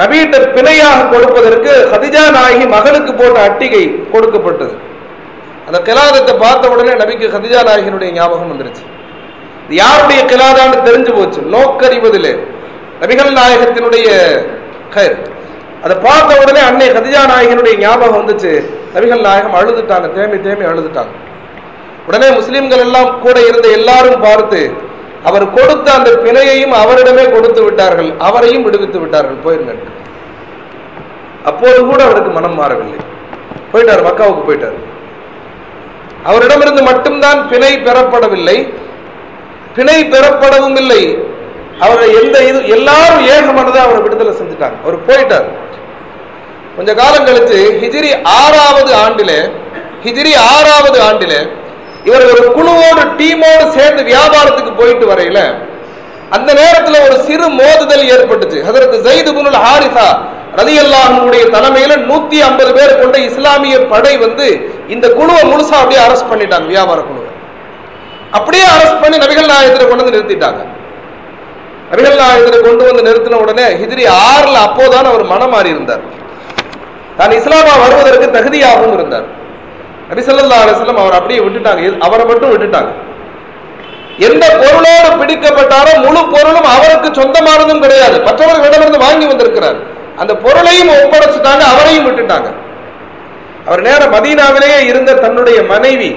நபீட்ட பிணையாக கொடுப்பதற்கு ஹதிஜா நாயகி மகளுக்கு போட்ட அட்டிகை கொடுக்கப்பட்டது. அந்த கிலாதத்தை பார்த்த உடனே நபிக்கு ஹதிஜா நாயகினுடைய ஞாபகம் வந்துருச்சு. இது யாருடைய கிலாதான்னு தெரிஞ்சு போச்சு. நோக்கறிவதிலே நபிகள் நாயகத்தினுடைய கயிறு. அதை பார்த்த உடனே அன்னை ஹதிஜா நாயகனுடைய ஞாபகம் வந்துச்சு. நபிகள் நாயகம் அழுதுட்டாங்க. தேம்பி தேம்பி அழுதுட்டாங்க. உடனே முஸ்லீம்கள் எல்லாம் கூட இருந்த எல்லாரும் பார்த்து அவர் கொடுத்த அந்த பிணையையும் அவரிடமே கொடுத்து விட்டார்கள். அவரையும் விடுவித்து விட்டார்கள். போயிருங்க. அப்போது கூட அவருக்கு மனம் மாறவில்லை. போயிட்டார் மக்காவுக்கு போயிட்டார். அவரிடமிருந்து மட்டும்தான் பிணை பெறப்படவில்லை. பிணை பெறப்படவும் இல்லை. அவரை எந்த இது எல்லாரும் ஏகமானதை அவரை விடுதலை செஞ்சுட்டாங்க. அவர் போயிட்டார். கொஞ்ச காலம் கழித்து ஹிஜிரி ஆறாவது ஆண்டிலே ஹிஜிரி ஆறாவது ஆண்டிலே இவர்கள் ஒரு குழுவோடு டீமோடு சேர்ந்து வியாபாரத்துக்கு போயிட்டு வரையில அந்த நேரத்துல ஒரு சிறு மோதுதல் ஏற்பட்டுச்சு. அதற்கு ஜெயிது புனுல் ஹாரிசா ரதி அல்லாஹனுடைய தலைமையில நூத்தி ஐம்பது பேர் கொண்ட இஸ்லாமிய படை வந்து இந்த குழுவை முழுசா அப்படியே அரெஸ்ட் பண்ணிட்டாங்க வியாபார குழுவை. அப்படியே அரெஸ்ட் பண்ணி நபிகள் நாயகத்தில் கொண்டு வந்து நிறுத்திட்டாங்க. நபிகள் நாயகத்தில் கொண்டு வந்து நிறுத்தின உடனே ஹிஜ்ரி ஆறுல அப்போதான் அவர் மனம் மாறி இருந்தார். தான் இஸ்லாமா வருவதற்கு தகுதியாகவும் இருந்தார். நபி ஸல்லல்லாஹு அவர் அப்படியே விட்டுட்டாங்க. அவரை மட்டும் விட்டுட்டாங்க. எந்த பொருளோடு பிடிக்கப்பட்டாரோ முழு பொருளும் அவருக்கு சொந்தமானதும் கிடையாது. மற்றவர்களிடமிருந்து வாங்கி வந்திருக்கிறார். அந்த பொருளையும் ஒப்படைச்சிட்டாங்க அவரையும் விட்டுட்டாங்க. அவர் நேர மதீனாவிலேயே இருந்த தன்னுடைய மனைவி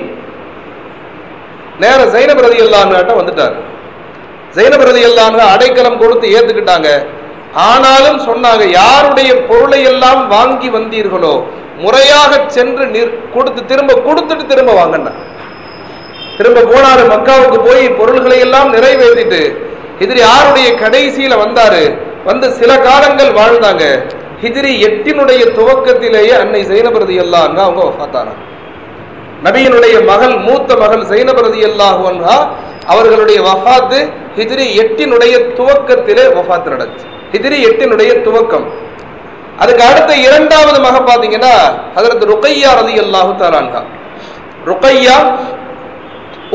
நேர ஜைனப் ரதி அல்லான்கிட்ட வந்துட்டார். ஜைனப் ரதி அல்லான்னு அடைக்கலம் கொடுத்து ஏத்துக்கிட்டாங்க. ஆனாலும் சொன்னாங்க யாருடைய பொருளை எல்லாம் வாங்கி வந்தீர்களோ முறையாக சென்று நிற்- கொடுத்து திரும்ப கொடுத்துட்டு திரும்ப வாங்கண்ணா. திரும்ப போனாரு மக்காவுக்கு போய் பொருள்களை எல்லாம் நிறைவேற்றிட்டு ஹிஜ்ரி ஆறுடைய கடைசியில வந்தாரு. வந்து சில காலங்கள் வாழ்ந்தாங்க. ஹிஜ்ரி எட்டினுடைய துவக்கத்திலேயே அன்னை சைனபிரதி எல்லாம் அவங்க வஃபாத்தானாங்க நபியினுடைய மகள் மூத்த மகள் சைனபிரதி அல்லாஹு அவர்களுடைய வஃபாத்து ஹிஜ்ரி எட்டினுடைய துவக்கத்திலே வஃபாத் நடந்துச்சு. ஹிஜ்ரி எட்டினுடைய துவக்கம். அதுக்கு அடுத்த இரண்டாவது மக பாத்தீங்கன்னா அதற்கு ருக்கையா ரதி அல்லாஹு தாலான்ஹா ருக்கையா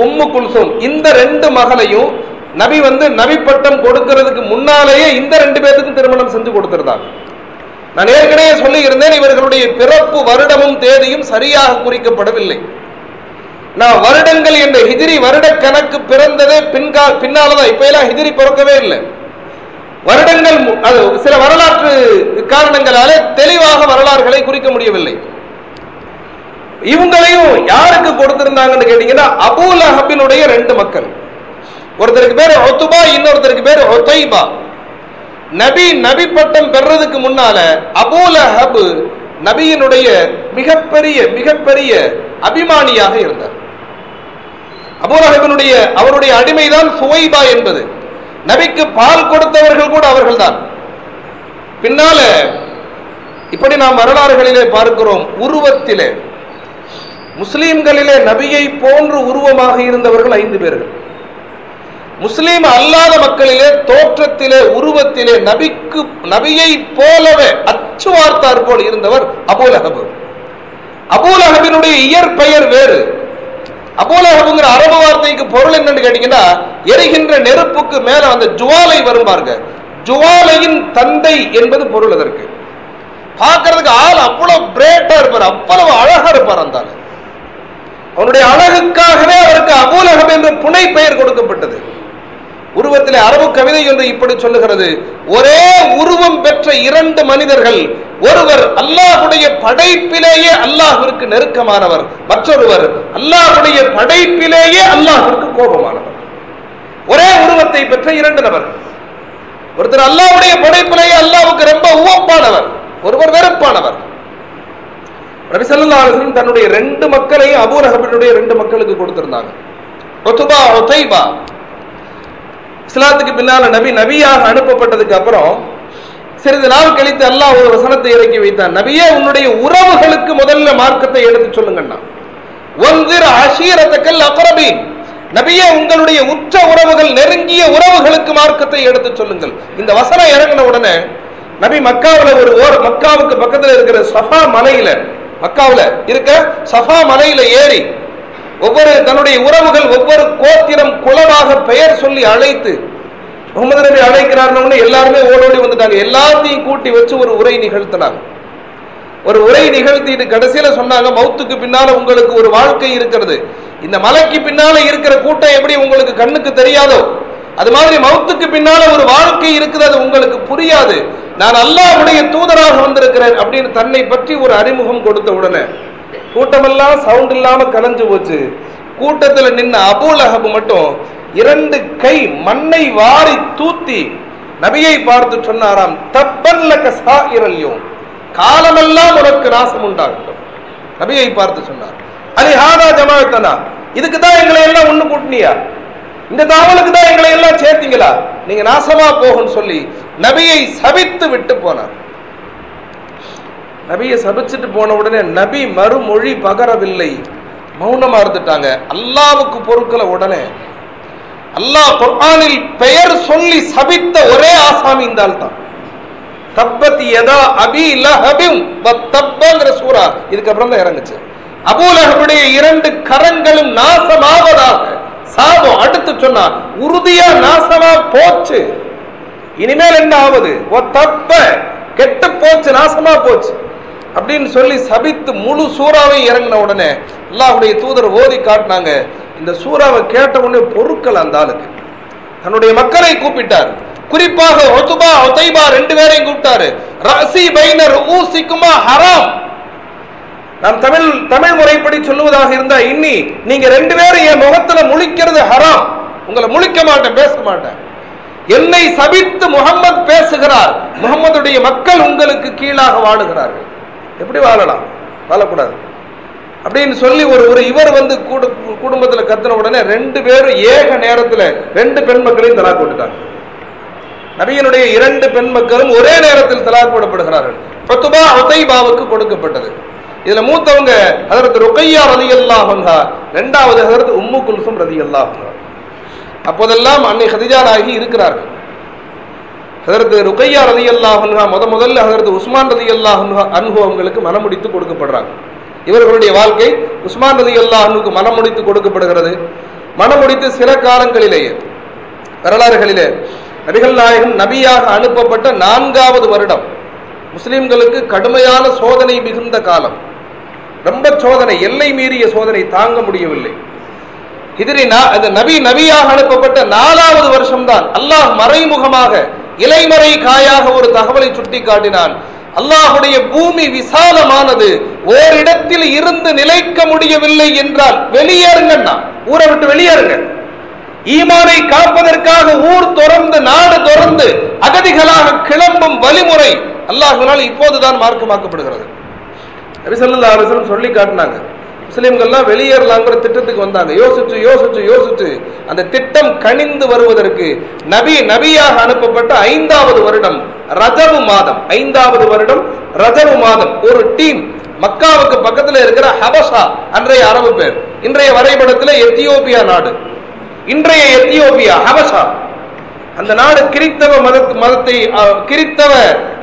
உம்மு குல்சும் இந்த ரெண்டு மகளையும் நபி வந்து நபி பட்டம் கொடுக்கிறதுக்கு முன்னாலேயே இந்த ரெண்டு பேத்துக்கும் திருமணம் செஞ்சு கொடுத்துருந்தாங்க. நான் ஏற்கனவே சொல்லி இருந்தேன் இவர்களுடைய பிறப்பு வருடமும் தேதியும் சரியாக குறிக்கப்படவில்லை. நான் வருடங்கள் என்ற ஹிதிரி வருட கணக்கு பிறந்ததே பின்கா பின்னால்தான் இப்ப எல்லாம் ஹிதிரி பிறக்கவே இல்லை. வருடங்கள் மு- அது சில வரலாற்று காரணங்களாலே தெளிவாக வரலாறுகளை குறிக்க முடியவில்லை. இவங்களையும் யாருக்கு கொடுத்திருந்தாங்கன்னு கேட்டீங்கன்னா அபுல் அஹபினுடைய ரெண்டு மக்கள். ஒருத்தருக்கு பேர் ஒத்துபா இன்னொருத்தருக்கு பேர் ஒத்தைபா நபி நபி பட்டம் பெறதுக்கு முன்னால அபுல் அஹப் நபியினுடைய மிகப்பெரிய மிகப்பெரிய அபிமானியாக இருந்தார். அபுல் அஹபினுடைய அவருடைய அடிமைதான் சுவைபா என்பது. நபிக்கு பால் கொடுத்தவர்கள் கூட அவர்கள்தான். பின்னால இப்படி நாம் வரலாறுகளிலே பார்க்கிறோம் உருவத்திலே. முஸ்லீம்களிலே நபியை போன்று உருவமாக இருந்தவர்கள் ஐந்து பேர்கள். முஸ்லீம் அல்லாத மக்களிலே தோற்றத்திலே உருவத்திலே நபிக்கு நபியை போலவே அச்சுவார்த்தார் போல் இருந்தவர் அபூல் அகபு அபூல் அகபினுடைய இயற்பெயர் வேறு. அபூல் அரபு வார்த்தைக்கு பொருள் என்னன்னு கேட்டீங்கன்னா எரிகின்ற நெருப்புக்கு மேல அந்த ஜுவாலை வரும் பாருங்க. ஜுவாலையின் தந்தை என்பது பொருள் அதற்கு. பார்க்கறதுக்கு ஆள் அவ்வளவு பிரேட்டா இருப்பார் அவ்வளவு அழகா இருப்பார் அந்த அவனுடைய அழகுக்காகவே அவருக்கு அபூலகம் என்று புனை பெயர் கொடுக்கப்பட்டது. உருவத்திலே அரபு கவிதை என்று இப்படி சொல்லுகிறது ஒரே உருவம் பெற்ற இரண்டு மனிதர்கள் ஒருவர் அல்லாஹுடைய படைப்பிலேயே அல்லாஹ்விற்கு நெருக்கமானவர் மற்றொருவர் அல்லாஹுடைய படைப்பிலேயே அல்லாஹ்விற்கு கோபமானவர். ஒரே உருவத்தை பெற்ற இரண்டு நபர்கள் ஒருத்தர் அல்லாஹ்வுடைய படைப்பிலேயே அல்லாவுக்கு ரொம்ப உவப்பானவர் ஒருவர் வெறுப்பானவர். நபி தன்னுடைய ரெண்டு மக்களையும் அபூ ரெண்டு மக்களுக்கு கொடுத்திருந்தாங்க. இஸ்லாத்துக்கு பின்னால நபி நபியாக அனுப்பப்பட்டதுக்கு அப்புறம் சிறிது நாள் கழித்து அல்லாஹ் ஒரு வசனத்தை இறக்கி வைத்தான். நபியே உன்னுடைய உறவுகளுக்கு முதல்ல மார்க்கத்தை எடுத்து சொல்லுங்கண்ணா. ஒன்றிர அஷீரத்தக்கல் அக்ரபீன். நபியே உங்களுடைய உற்ற உறவுகள் நெருங்கிய உறவுகளுக்கு மார்க்கத்தை எடுத்து சொல்லுங்கள். இந்த வசனம் இறங்கின உடனே நபி மக்காவில் ஒரு ஓர் மக்காவுக்கு பக்கத்தில் இருக்கிற சஃபா மலையில மக்காவில் இருக்க சஃபா மலையில ஏறி ஒவ்வொரு தன்னுடைய உறவுகள் ஒவ்வொரு கோத்திரம் குலமாக பெயர் சொல்லி அழைத்து முகமது நபி அழைக்கிறார்னு எல்லாருமே ஓடோடி வந்துட்டாங்க. எல்லாத்தையும் கூட்டி வச்சு ஒரு உரை நிகழ்த்தினாங்க. ஒரு உரை நிகழ்த்திட்டு கடைசியில சொன்னாங்க மௌத்துக்கு பின்னால உங்களுக்கு ஒரு வாழ்க்கை இருக்கிறது. இந்த மலைக்கு பின்னால இருக்கிற கூட்டம் எப்படி உங்களுக்கு கண்ணுக்கு தெரியாதோ அது மாதிரி மௌத்துக்கு பின்னால ஒரு வாழ்க்கை இருக்குது அது உங்களுக்கு புரியாது. நான் அல்லாவுடைய தூதராக வந்திருக்கிறேன் அப்படின்னு தன்னை பற்றி ஒரு அறிமுகம் கொடுத்த உடனே கூட்டமெல்லாம் சவுண்ட் இல்லாம கலைஞ்சு போச்சு. கூட்டத்துல நின்ன அபூல் மட்டும் இரண்டு கை மண்ணை வாரி தூத்தி நபியை பார்த்து சொன்னாராம் தப்பல்லக சாயிரல்யோம் காலமெல்லாம் உனக்கு நாசம் உண்டாகட்டும். நபியை பார்த்து சொன்னார் அது ஜமாத்தனா இதுக்கு தான் எங்களை எல்லாம் ஒண்ணு கூட்டினியா? இந்த தாவலுக்கு தான் எங்களை எல்லாம் சேர்த்தீங்களா? நீங்க நாசமா போகும்னு சொல்லி நபியை சபித்து விட்டு போனார். நபியை சபிச்சுட்டு போன உடனே நபி மறுமொழி பகரவில்லை. மௌனமா இருந்துட்டாங்க. அல்லாவுக்கு பொருட்களை உடனே அல்லாஹ் குர்ஆனில் பெயர் சொல்லி சபித்த ஒரே ஆசாமி இந்த ஆள் தான் தப்பத் யதா அபி லஹபிம் வத்தப்பங்கிற சூரா. இதுக்கப்புறம் தான் இறங்குச்சு. அபூ லஹபுடைய இரண்டு கரங்களும் நாசமாவதாக சாபம் அடுத்து சொன்னா உறுதியா நாசமா போச்சு. இனிமேல் என்ன ஆகுது? ஓ தப்ப கெட்டு போச்சு நாசமா போச்சு. அப்படின்னு சொல்லி சபித்து முழு சூறாவை இறங்கின உடனே அல்லாஹுடைய தூதர் ஓதி காட்டினாங்க. இந்த சூறாவை கேட்ட உடனே பொருட்கள் அந்த ஆளுக்கு. தன்னுடைய மக்களை கூப்பிட்டார். குறிப்பாக ஒத்துபா ஒத்தைபா ரெண்டு பேரையும் கூப்பிட்டாரு. ரசி பைனர் ஊசிக்குமா ஹராம். நாம் தமிழ் தமிழ் முறைப்படி சொல்லுவதாக இருந்தா இன்னி நீங்க ரெண்டு பேரும் என் முகத்துல முழிக்கிறது ஹராம். உங்களை முழிக்க மாட்டேன் பேச மாட்டேன். என்னை சபித்து முகம்மது பேசுகிறார். முகம்மதுடைய மக்கள் உங்களுக்கு கீழாக வாழுகிறார்கள் எப்படி வாழலாம்? வாழக்கூடாது. அப்படின்னு சொல்லி ஒரு ஒரு இவர் வந்து குடு- குடும்பத்தில் கத்தின உடனே ரெண்டு பேரும் ஏக நேரத்தில் ரெண்டு பெண் மக்களையும் தலாக் போட்டுட்டாங்க. நபியினுடைய இரண்டு பெண் மக்களும் ஒரே நேரத்தில் தலாக் போடப்படுகிறார்கள். பத்துபா உதைபாவுக்கு கொடுக்கப்பட்டது. இதுல மூத்தவங்க அதற்கு ருக்கையா ரதி அல்லாஹா ரெண்டாவது அதற்கு உம்மு குல்சும் ரதி அல்லாஹா அப்போதெல்லாம் அன்னை ஹதிஜா நாயகி இருக்கிறார்கள். ஹதரத் ருக்கையா ரதி அல்லாஹா முத முதல்ல ஹதரத் உஸ்மான் ரதி அல்லாஹ் அன்ஹு அவங்களுக்கு மனமுடித்து கொடுக்கப்படுறாங்க. இவர்களுடைய வாழ்க்கை உஸ்மான் ரதி அல்லாஹனுக்கு மனமுடித்து கொடுக்கப்படுகிறது. மனமுடித்து சில காலங்களிலேயே வரலாறுகளிலே நபிகள் நாயகம் நபியாக அனுப்பப்பட்ட நான்காவது வருடம் முஸ்லிம்களுக்கு கடுமையான சோதனை மிகுந்த காலம். ரொம்ப சோதனை எல்லை மீறிய சோதனை தாங்க முடியவில்லை. ஹிஜ்ரி அந்த நபி நபியாக அனுப்பப்பட்ட நாலாவது வருஷம்தான் அல்லாஹ் மறைமுகமாக இலைமறை காயாக ஒரு தகவலை சுட்டி காட்டினான் அல்லாஹுடைய பூமி விசாலமானது ஓரிடத்தில் இருந்து நிலைக்க முடியவில்லை என்றால் வெளியேறுங்கண்ணா. ஊரை விட்டு வெளியேறுங்க. ஈமானை காப்பதற்காக ஊர் துறந்து நாடு துறந்து அகதிகளாக கிளம்பும் வழிமுறை அல்லாஹுனால் இப்போதுதான் மார்க்கமாக்கப்படுகிறது. சொல்லி காட்டினாங்க. முஸ்லீம்கள்லாம் வெளியேறலாங்கிற திட்டத்துக்கு வந்தாங்க. யோசிச்சு யோசிச்சு யோசிச்சு அந்த திட்டம் கணிந்து வருவதற்கு நபி நபியாக அனுப்பப்பட்ட ஐந்தாவது வருடம் ரஜவு மாதம். ஐந்தாவது வருடம் ரஜவு மாதம். ஒரு டீம் மக்காவுக்கு பக்கத்தில் இருக்கிற ஹபஷா அன்றைய அரபு பேர். இன்றைய வரைபடத்தில் எத்தியோப்பியா நாடு. இன்றைய எத்தியோப்பியா ஹபஷா அந்த நாடு கிறித்தவ மத மதத்தை கிறித்தவ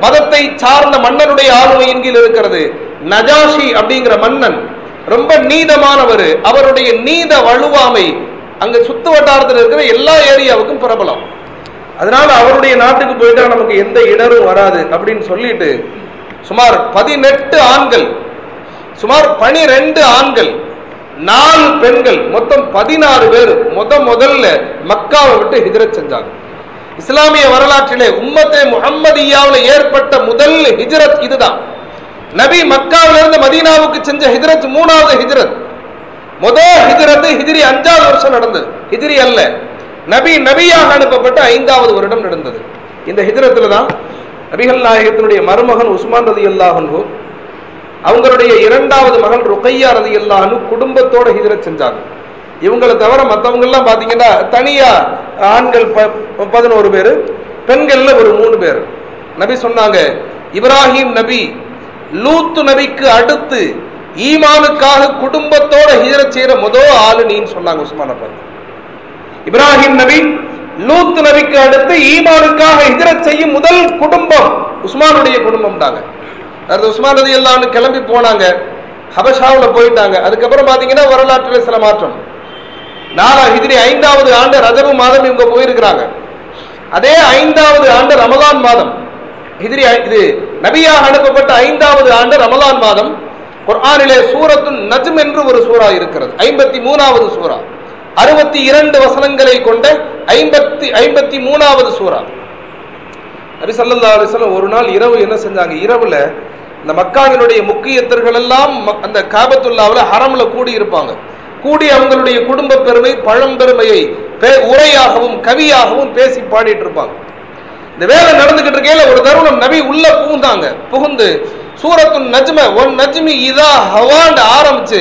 மதத்தை சார்ந்த மன்னனுடைய ஆளுமையின் கீழ் இருக்கிறது. நஜாஷி அப்படிங்கிற மன்னன் ரொம்ப நீதமானவர் அவருடைய நீத வலுவாமை அங்க சுத்து வட்டாரத்தில் இருக்கிற எல்லா ஏரியாவுக்கும் பிரபலம். அதனால அவருடைய நாட்டுக்கு போயிட்டா நமக்கு எந்த இடரும் வராது அப்படின்னு சொல்லிட்டு சுமார் பதினெட்டு ஆண்கள் சுமார் பனிரெண்டு ஆண்கள் நாலு பெண்கள் மொத்தம் பதினாறு பேர் முத முதல்ல மக்காவை விட்டு ஹிஜரத் செஞ்சாங்க. இஸ்லாமிய வரலாற்றிலே உம்மத்தை முகம்மதியாவில் ஏற்பட்ட முதல் ஹிஜரத் இதுதான். நபி மக்காவில இருந்து மதீனாவுக்கு செஞ்ச ஹிஜரத் மூணாவது ஹிஜரத். முதல் ஹிஜ்ரத் ஹிஜிரி அஞ்சாவது வருஷம் நடந்தது. ஹிஜிரி அல்ல. நபி நபியாக அனுப்பப்பட்ட ஐந்தாவது வருடம் நடந்தது. இந்த ஹிஜரத்தில் தான் நபிகள் நாயகத்தினுடைய மருமகன் உஸ்மான் ரதி அல்லாஹன்ஹூ அவங்களுடைய இரண்டாவது மகன் ருக்கையா ரதி அல்லாஹனு குடும்பத்தோட ஹிஜரத் செஞ்சாங்க. இவங்களை தவிர மற்றவங்கள்லாம் பார்த்திங்கன்னா தனியாக தனியா ஆண்கள் ப- பதினோரு பேர் பெண்கள்ல ஒரு மூணு பேர். நபி சொன்னாங்க இப்ராஹிம் நபி லூத்து நபிக்கு அடுத்து ஈமானுக்காக குடும்பத்தோட ஹிஜரத் செய்யற முதல் ஆளு நீன்னு சொன்னாங்க உஸ்மான் அப்பா. இப்ராஹிம் நபி லூத்து நபிக்கு அடுத்து ஈமானுக்காக ஹிஜரத் செய்யும் முதல் குடும்பம் உஸ்மானுடைய குடும்பம் தாங்க. அதாவது உஸ்மான் ரதி எல்லாம் கிளம்பி போனாங்க ஹபஷாவில் போயிட்டாங்க. அதுக்கப்புறம் பார்த்தீங்கன்னா வரலாற்றில் சில மாற்றம். நாலா ஹிஜ்ரி ஐந்தாவது ஆண்டு ரஜபு மாதம் இவங்க போயிருக்கிறாங்க. அதே ஐந்தாவது ஆண்டு ரமதான் மாதம். ஹிஜ்ரி இது நபியாக அனுப்பப்பட்ட ஐந்தாவது ஆண்டு ரமலான் மாதம் குர்ஆனிலே சூரத்து நஜ்ம் என்று ஒரு சூறா இருக்கிறது. ஐம்பத்தி மூணாவது சூரா அறுபத்தி இரண்டு வசனங்களை கொண்ட ஐம்பத்தி ஐம்பத்தி மூணாவது சூரா நபி சல்லா அலிஸ்லாம் ஒரு நாள் இரவு என்ன செஞ்சாங்க? இரவுல இந்த மக்காவினுடைய முக்கியத்தர்கள் எல்லாம் ம- அந்த காபத்துல்லாவுல ஹரம்ல கூடி இருப்பாங்க கூடி அவங்களுடைய குடும்ப பெருமை பழம்பெருமையை பே- உரையாகவும் கவியாகவும் பேசி பாடிட்டு இருப்பாங்க இந்த வேலை நடந்துகிட்டு இருக்கையில ஒரு தருணம் நபி உள்ள புகுந்தாங்க. புகுந்து சூரத்து நஜ்ம ஒன் நஜ்மி இதா ஹவாண்ட ஆரம்பிச்சு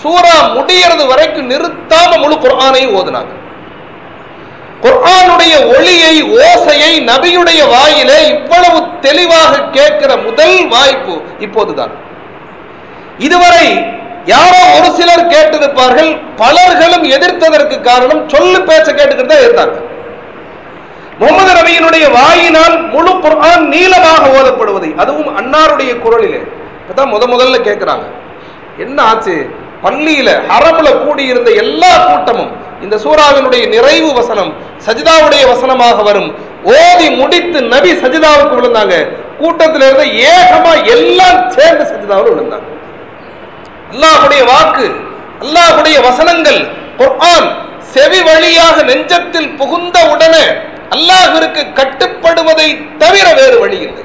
சூரா முடியறது வரைக்கும் நிறுத்தாம முழு குர்ஆனையும் ஓதுனாங்க. குர்ஆனுடைய ஒளியை ஓசையை நபியுடைய வாயிலே இவ்வளவு தெளிவாக கேட்கிற முதல் வாய்ப்பு இப்போதுதான். இதுவரை யாரோ ஒரு சிலர் கேட்டிருப்பார்கள் பலர்களும் எதிர்த்ததற்கு காரணம் சொல்லு பேச்ச கேட்டுக்கிட்டு தான் இருந்தாங்க. முகமது நபியினுடைய வாயினால் முழு குர்ஆன் நீளமாக ஓதப்படுவதை அதுவும் அன்னாருடைய குரலிலே. இப்பதான் முத முதல்ல கேட்கிறாங்க என்ன ஆச்சு? பள்ளியில அரபுல கூடியிருந்த எல்லா கூட்டமும் இந்த சூறாவினுடைய நிறைவு வசனம் சஜிதாவுடைய வசனமாக வரும். ஓதி முடித்து நபி சஜிதாவுக்கு விழுந்தாங்க. கூட்டத்தில் இருந்த ஏகமா எல்லாம் சேர்ந்து சஜிதாவில் விழுந்தாங்க. அல்லாஹுடைய வாக்கு அல்லாஹுடைய வசனங்கள் குர்ஆன் செவி வழியாக நெஞ்சத்தில் புகுந்த உடனே அல்லாஹிற்கு கட்டுப்படுவதை தவிர வேறு வழி இல்லை.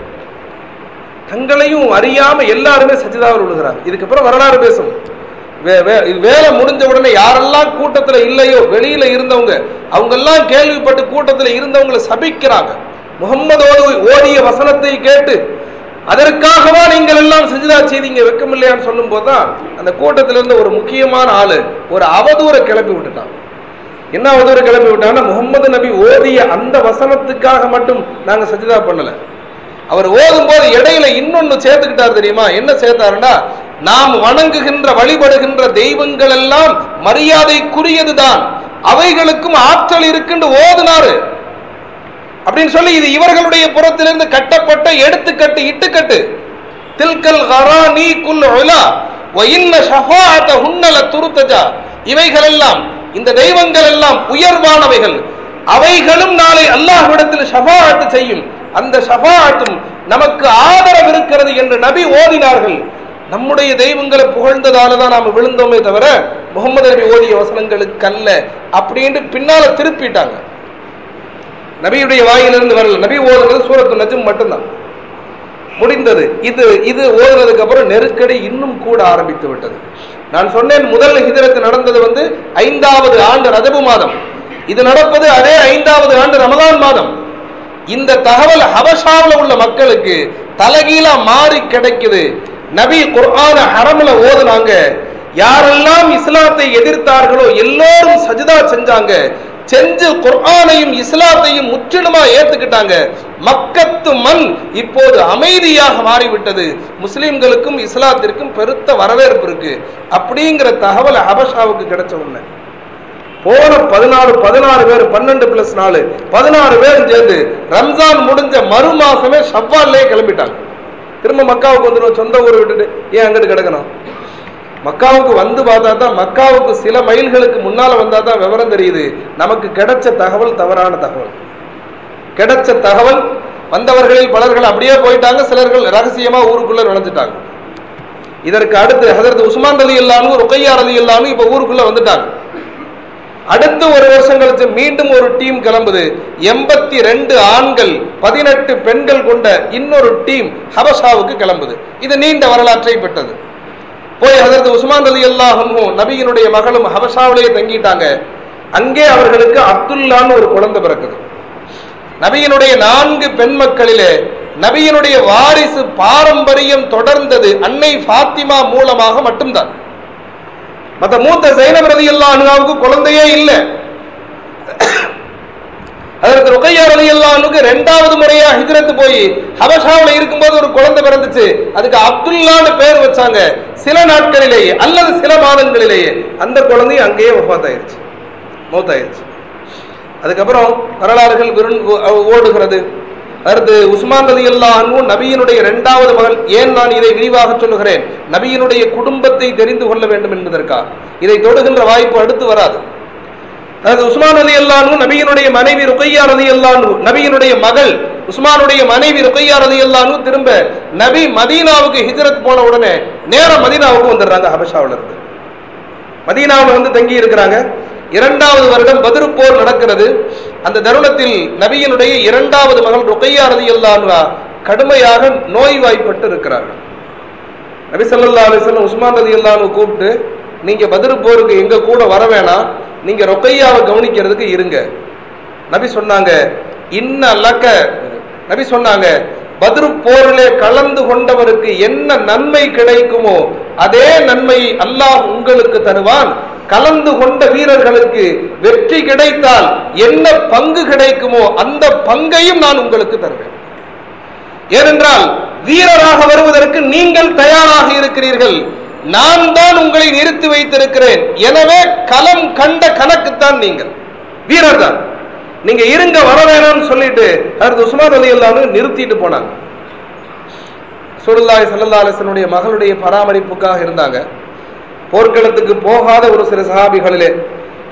தங்களையும் அறியாம எல்லாருமே சஜிதாவில் விழுகிறாங்க. இதுக்கப்புறம் வரலாறு பேசும். வே- வே- இது வேலை முடிஞ்ச உடனே யாரெல்லாம் கூட்டத்துல இல்லையோ வெளியில இருந்தவங்க அவங்க எல்லாம் கேள்விப்பட்டு கூட்டத்துல இருந்தவங்களை சபிக்கிறாங்க. முகம்மதோடு ஓடிய வசனத்தை கேட்டு அதற்காகவா நீங்கள் எல்லாம் சஜிதா செய்தீங்க வெக்கமில்லையான்னு சொல்லும் போதுதான் அந்த கூட்டத்திலிருந்து ஒரு முக்கியமான ஆளு ஒரு அவதூறை கிளப்பி விட்டுட்டான். என்ன ஒரு கிளம்பி விட்டாங்கன்னா முகமது நபி ஓதிய அந்த வசனத்துக்காக மட்டும் நாங்க சஜிதா பண்ணல. அவர் ஓதும் போது இடையில இன்னொன்னு சேர்த்துக்கிட்டார் தெரியுமா? என்ன சேர்த்தாருன்னா நாம் வணங்குகின்ற வழிபடுகின்ற தெய்வங்கள் எல்லாம் மரியாதைக்குரியதுதான். அவைகளுக்கும் ஆற்றல் இருக்குன்னு ஓதுனாரு. அப்படின்னு சொல்லி இது இவர்களுடைய புறத்திலிருந்து கட்டப்பட்ட எடுத்துக்கட்டு இட்டுக்கட்டு. தில்கல் கரானி குல் உலா வ இன்ன ஷஃபாஅத ஹுன்னல துருத்தஜா. இவைகளெல்லாம் இந்த தெய்வங்கள் எல்லாம் உயர்வானவைகள். அவைகளும் நாளை அல்லாஹ்விடத்தில் ஷஃபாஅத்து செய்யும். அந்த ஷஃபாஅத்தும் நமக்கு ஆதரவு இருக்கிறது என்று நபி ஓதினார்கள். நம்முடைய தெய்வங்களை புகழ்ந்ததால தான் நாம விழுந்தோமே தவிர முகமது நபி ஓதிய வசனங்களுக்கு அல்ல அப்படின்ட்டு பின்னால திருப்பிட்டாங்க. நபியுடைய வாயிலிருந்து வரல. நபி ஓதுனது சூரத்து நஜும் மட்டும்தான். முடிந்தது. இது இது ஓதுனதுக்கு அப்புறம் நெருக்கடி இன்னும் கூட ஆரம்பித்து விட்டது. நான் சொன்னேன் முதல் ஹிஜரத் நடந்தது வந்து ஐந்தாவது ஆண்டு ரஜபு மாதம். இது நடப்பது அதே ஐந்தாவது ஆண்டு ரமதான் மாதம். இந்த தகவல் ஹபஷாவில் உள்ள மக்களுக்கு தலகீழா மாறி கிடைக்குது. நபி குர்ஆன ஹரம்ல ஓதுனாங்க. யாரெல்லாம் இஸ்லாத்தை எதிர்த்தார்களோ எல்லோரும் சஜிதா செஞ்சாங்க. செஞ்சு குர்ஆனையும் இஸ்லாத்தையும் முற்றிலுமா ஏத்துக்கிட்டாங்க. மக்கத்து மண் இப்போது அமைதியாக மாறிவிட்டது. முஸ்லிம்களுக்கும் இஸ்லாத்திற்கும் பெருத்த வரவேற்பு இருக்கு. அப்படிங்கிற தகவல் அபஷாவுக்கு கிடைச்ச உடனே. போன பதினாறு பதினாறு பேர் பன்னெண்டு பிளஸ் நாலு பதினாறு பேரும் சேர்ந்து ரம்ஜான் முடிஞ்ச மறு மாசமே ஷவ்வால்லே கிளம்பிட்டாங்க. திரும்ப மக்காவுக்கு வந்துடும் சொந்த ஊரை விட்டுட்டு ஏன் அங்கிட்டு கிடக்கணும்? மக்காவுக்கு வந்து பார்த்தா தான் மக்காவுக்கு சில மைல்களுக்கு முன்னால் வந்தால் தான் விவரம் தெரியுது. நமக்கு கிடைச்ச தகவல் தவறான தகவல். கிடைச்ச தகவல் வந்தவர்களில் பலர்கள் அப்படியே போயிட்டாங்க சிலர்கள் ரகசியமாக ஊருக்குள்ளே நுழைஞ்சிட்டாங்க. இதற்கு அடுத்து ஹதரத் உஸ்மான் அலி இல்லாமல் ருக்கையா அலி இல்லாமல் இப்போ ஊருக்குள்ளே வந்துட்டாங்க. அடுத்து ஒரு வருஷம் கழிச்சு மீண்டும் ஒரு டீம் கிளம்புது. எண்பத்தி ரெண்டு ஆண்கள் பதினெட்டு பெண்கள் கொண்ட இன்னொரு டீம் ஹபஷாவுக்கு கிளம்புது. இது நீண்ட வரலாற்றை பெற்றது. போய் அதற்கு உஸ்மான் அலி அல்லாஹும் நபியினுடைய மகளும் ஹபஷாவிலேயே தங்கிட்டாங்க. அங்கே அவர்களுக்கு அப்துல்லான்னு ஒரு குழந்தை பிறக்குது. நபியினுடைய நான்கு பெண் மக்களிலே நபியினுடைய வாரிசு பாரம்பரியம் தொடர்ந்தது அன்னை ஃபாத்திமா மூலமாக மட்டும்தான். மற்ற மூத்த சைனப் ரதி அல்லாஹுக்கு குழந்தையே இல்லை. அதற்கு ருக்கையா ரலியல்லாஹுக்கு ரெண்டாவது முறையா ஹிஜ்ரத் போய் ஹபஷாவில் இருக்கும்போது ஒரு குழந்தை பிறந்துச்சு. அதுக்கு அப்துல்லான்னு பேர் வச்சாங்க. சில நாட்களிலேயே அல்லது சில மாதங்களிலேயே அந்த குழந்தையும் அங்கேயே வஃபாத் ஆயிருச்சு மௌத்தாயிருச்சு. அதுக்கப்புறம் வரலாறுகள் விருண் ஓடுகிறது. அடுத்து உஸ்மான் ரதி அல்லாஹ் நபியினுடைய இரண்டாவது மகன். ஏன் நான் இதை விரிவாக சொல்லுகிறேன்? நபியினுடைய குடும்பத்தை தெரிந்து கொள்ள வேண்டும் என்பதற்காக இதை தொடுகின்ற வாய்ப்பு அடுத்து வராது. அதாவது உஸ்மான் அலி அல்லானு நபியினுடைய மனைவி ருக்கையா ரதி அல்லானு நபியினுடைய மகள் உஸ்மானுடைய மனைவி ருக்கையா ரதி அல்லானு திரும்ப நபி மதீனாவுக்கு ஹிஜ்ரத் போன உடனே நேரம் மதீனாவுக்கு வந்துடுறாங்க ஹபஷாவில் இருந்து. மதீனாவில் வந்து தங்கி இருக்கிறாங்க. இரண்டாவது வருடம் பதிரு போர் நடக்கிறது. அந்த தருணத்தில் நபியினுடைய இரண்டாவது மகள் ருக்கையா ரதி அல்லானுவா கடுமையாக நோய்வாய்ப்பட்டு இருக்கிறார்கள். நபி சல்லா அலிஸ்லாம் உஸ்மான் ரதி அல்லானு கூப்பிட்டு நீங்க பதில் போருக்கு எங்க கூட வர வேணாம். நீங்க ரொக்கையாவை கவனிக்கிறதுக்கு இருங்க. நபி சொன்னாங்க இன்ன லக்க. நபி சொன்னாங்க பதிரு போரிலே கலந்து கொண்டவருக்கு என்ன நன்மை கிடைக்குமோ அதே நன்மை அல்லாஹ் உங்களுக்கு தருவான். கலந்து கொண்ட வீரர்களுக்கு வெற்றி கிடைத்தால் என்ன பங்கு கிடைக்குமோ அந்த பங்கையும் நான் உங்களுக்கு தருவேன். ஏனென்றால் வீரராக வருவதற்கு நீங்கள் தயாராக இருக்கிறீர்கள். நான் தான் உங்களை நிறுத்தி வைத்திருக்கிறேன். எனவே களம் கண்ட கணக்குத்தான் நீங்கள். வீரர் தான் நீங்க இருங்க வர வேணாம்னு சொல்லிட்டு அடுத்து உஸ்மான் அலி அல்லான்னு நிறுத்திட்டு போனாங்க. சுருல்லாய் சல்லா அலிசனுடைய மகளுடைய பராமரிப்புக்காக இருந்தாங்க. போர்க்களத்துக்கு போகாத ஒரு சில சகாபிகளிலே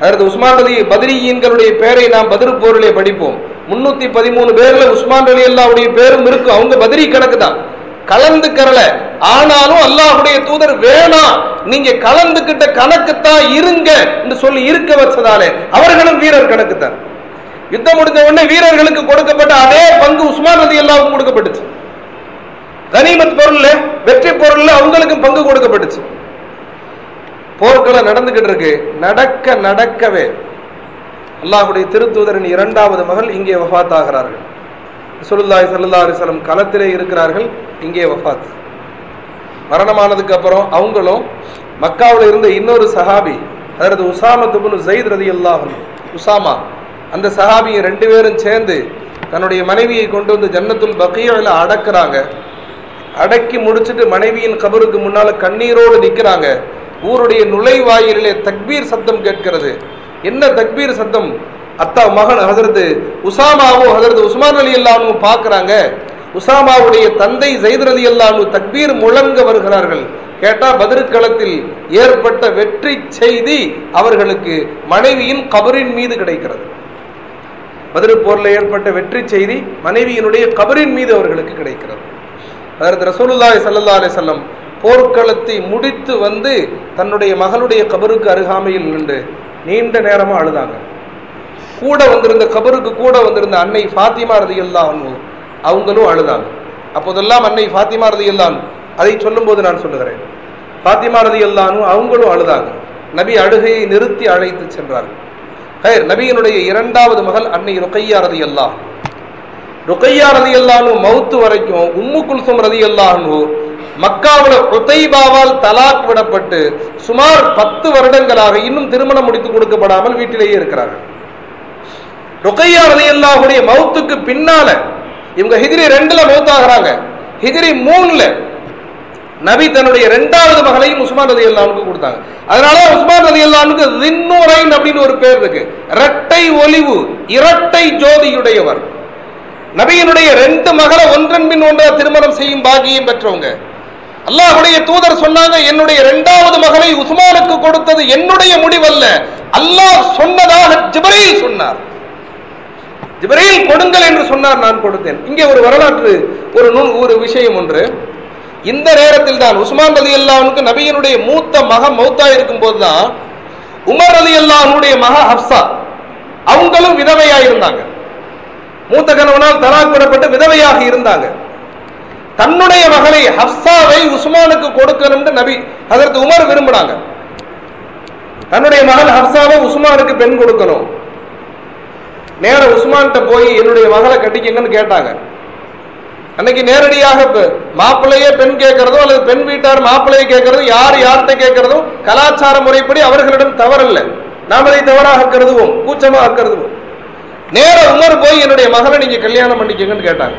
அடுத்து உஸ்மான் அலி பத்ரியீன்களுடைய பேரை நாம் பதிரு போரிலே படிப்போம். முன்னூத்தி பதிமூணு பேர்ல உஸ்மான் அலி அல்லாவுடைய பேரும் இருக்கும் அவங்க பதிரி கணக்கு தான். கலந்துக்கறல. ஆனாலும் அல்லாஹ்வுடைய தூதர் வேணாம் நீங்க கலந்துக்கிட்ட கணக்குத்தான் இருங்க என்று சொல்லி இருக்க வச்சதாலே அவர்களும் வீரர் கணக்குத்தான். யுத்தம் முடிஞ்ச உடனே வீரர்களுக்கு கொடுக்கப்பட்ட அதே பங்கு உஸ்மான் ரதி அல்லாவுக்கும் கொடுக்கப்பட்டுச்சு. கனிமத் பொருள்ல வெற்றி பொருள்ல அவங்களுக்கும் பங்கு கொடுக்கப்பட்டுச்சு. போர்க்களம் நடந்துகிட்டு இருக்கு. நடக்க நடக்கவே அல்லாஹுடைய திருத்தூதரின் இரண்டாவது மகள் இங்கே வஃபாத் ரசூலுல்லாய் சல்லா அலிஸ்லம் களத்திலே இருக்கிறார்கள் இங்கே வஃபாத் மரணமானதுக்கு அப்புறம் அவங்களும் மக்காவில் இருந்த இன்னொரு சஹாபி அதாவது உசாமா துபுனு ஜெயித் ரதி உசாமா அந்த சஹாபியும் ரெண்டு பேரும் சேர்ந்து தன்னுடைய மனைவியை கொண்டு வந்து ஜன்னத்துல் பக்கியில் அடக்குறாங்க. அடக்கி முடிச்சிட்டு மனைவியின் கபருக்கு முன்னால் கண்ணீரோடு நிற்கிறாங்க ஊருடைய நுழைவாயிலே தக்பீர் சத்தம் கேட்கிறது. என்ன தக்பீர் சத்தம்? அத்தா மகன் ஹசரத்து உசாமாவும் ஹசரத் உஸ்மான் அலி அல்லானும் பார்க்கறாங்க. உசாமாவுடைய தந்தை ஜெயித் அலி அல்லானு தக்பீர் முழங்க வருகிறார்கள். கேட்டா பதிர்களத்தில் ஏற்பட்ட வெற்றி செய்தி அவர்களுக்கு மனைவியின் கபரின் மீது கிடைக்கிறது. பதிரு போர்ல ஏற்பட்ட வெற்றி செய்தி மனைவியினுடைய கபரின் மீது அவர்களுக்கு கிடைக்கிறது. அதற்கு ரசூலுல்லாய் சல்லா அலி சொல்லம் போர்க்களத்தை முடித்து வந்து தன்னுடைய மகளுடைய கபருக்கு அருகாமையில் நின்று நீண்ட நேரமா அழுதாங்க. கூட வந்திருந்த கபருக்கு கூட வந்திருந்த அன்னை ஃபாத்திமா ரதி அன்ஹு அவங்களும் அழுதாங்க. அப்போதெல்லாம் அன்னை ஃபாத்திமா ரதி எல்லாம் அதை சொல்லும்போது நான் சொல்லுகிறேன். ஃபாத்திமா ரதி அன்ஹு அவங்களும் அழுதாங்க. நபி அழுகையை நிறுத்தி அழைத்து சென்றார்கள். ஹைர் நபியினுடைய இரண்டாவது மகள் அன்னை ருக்கையா ரதியல்லாஹு ருக்கையா ரதியல்லாஹு மௌத்து வரைக்கும் உம்மு குல்சும் ரதியல்லாஹு மக்காவில் ருத்தைபாவால் தலாக் விடப்பட்டு சுமார் பத்து வருடங்களாக இன்னும் திருமணம் முடித்து கொடுக்கப்படாமல் வீட்டிலேயே இருக்கிறார்கள். ருக்கையா ரலியல்லாஹுடைய மௌத்துக்கு பின்னால இவங்க ஹிஜ்ரி ரெண்டுல மௌத்தாகிறாங்க ஹிஜ்ரி மூணுல நபி தன்னுடைய இரண்டாவது மகளையும் உஸ்மான் ரதி அல்லானுக்கு கொடுத்தாங்க. அதனால உஸ்மான் ரதி அல்லானுக்கு ரின்னூரைன் அப்படின்னு ஒரு பேர் இருக்கு. இரட்டை ஒளிவு இரட்டை ஜோதியுடையவர். நபியினுடைய ரெண்டு மகளை ஒன்றன் பின் ஒன்றா திருமணம் செய்யும் பாக்கியம் பெற்றவங்க. அல்லாஹுடைய தூதர் சொன்னாங்க என்னுடைய இரண்டாவது மகளை உஸ்மானுக்கு கொடுத்தது என்னுடைய முடிவல்ல. அல்லாஹ் சொன்னதாக ஜிபரையில் சொன்னார். ஜிப்ரீல் கொடுங்கள் என்று சொன்னார் நான் கொடுத்தேன். இங்கே ஒரு வரலாற்று ஒரு நூல் ஒரு விஷயம் ஒன்று. இந்த நேரத்தில் தான் உஸ்மான் அலி அல்லாவுக்கு நபியினுடைய மூத்த மக மௌத்தா இருக்கும் போதுதான் உமர் அலி அல்லாவுடைய மக ஹப்சா அவங்களும் விதவையா இருந்தாங்க. மூத்த கணவனால் தலாக் விடப்பட்டு விதவையாக இருந்தாங்க. தன்னுடைய மகளை ஹப்சாவை உஸ்மானுக்கு கொடுக்கணும்னு நபி அதற்கு உமர் விரும்பினாங்க. தன்னுடைய மகள் ஹப்சாவை உஸ்மானுக்கு பெண் கொடுக்கணும். நேர உஸ்மான்கிட்ட போய் என்னுடைய மகளை கட்டிக்கங்கன்னு கேட்டாங்க. அன்னைக்கு நேரடியாக மாப்பிள்ளையே பெண் கேட்கறதோ அல்லது பெண் வீட்டார் மாப்பிள்ளையை கேட்கறதோ யார் யார்கிட்ட கேட்கறதும் கலாச்சார முறைப்படி அவர்களிடம் தவறல்ல. நாம் அதை தவறாக கருதுவோம் கூச்சமாக கருதுவோம். நேர உமர் போய் என்னுடைய மகளை நீங்க கல்யாணம் பண்ணிக்கங்கன்னு கேட்டாங்க.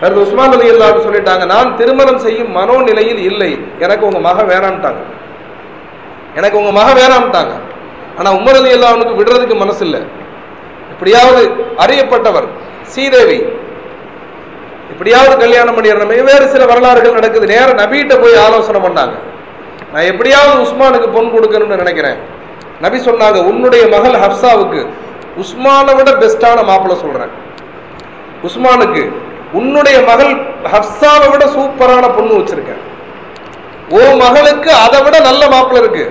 அடுத்து உஸ்மான் அலி இல்லான்னு சொல்லிட்டாங்க நான் திருமணம் செய்யும் மனோநிலையில் இல்லை எனக்கு உங்க மக வேணான்ட்டாங்க. எனக்கு உங்க மக வேணான்ட்டாங்க. ஆனா உமர் அலி அல்லாவுக்கு விடுறதுக்கு மனசு இல்லை எப்படியாவது அறியப்பட்டவர் சீதேவி எப்படியாவது கல்யாணம் பண்ணிடணும். வேறு சில வரலாறுகள் நடக்குது. நேரம் நபிகிட்ட போய் ஆலோசனை பண்ணாங்க. நான் எப்படியாவது உஸ்மானுக்கு பொன் கொடுக்கணும்னு நினைக்கிறேன். நபி சொன்னாங்க உன்னுடைய மகள் ஹப்சாவுக்கு உஸ்மானை விட பெஸ்டான மாப்பிள்ள சொல்கிறேன் உஸ்மானுக்கு உன்னுடைய மகள் ஹப்சாவை விட சூப்பரான பொண்ணு வச்சிருக்கேன். ஓ மகளுக்கு அதை விட நல்ல மாப்பிள்ள இருக்கு.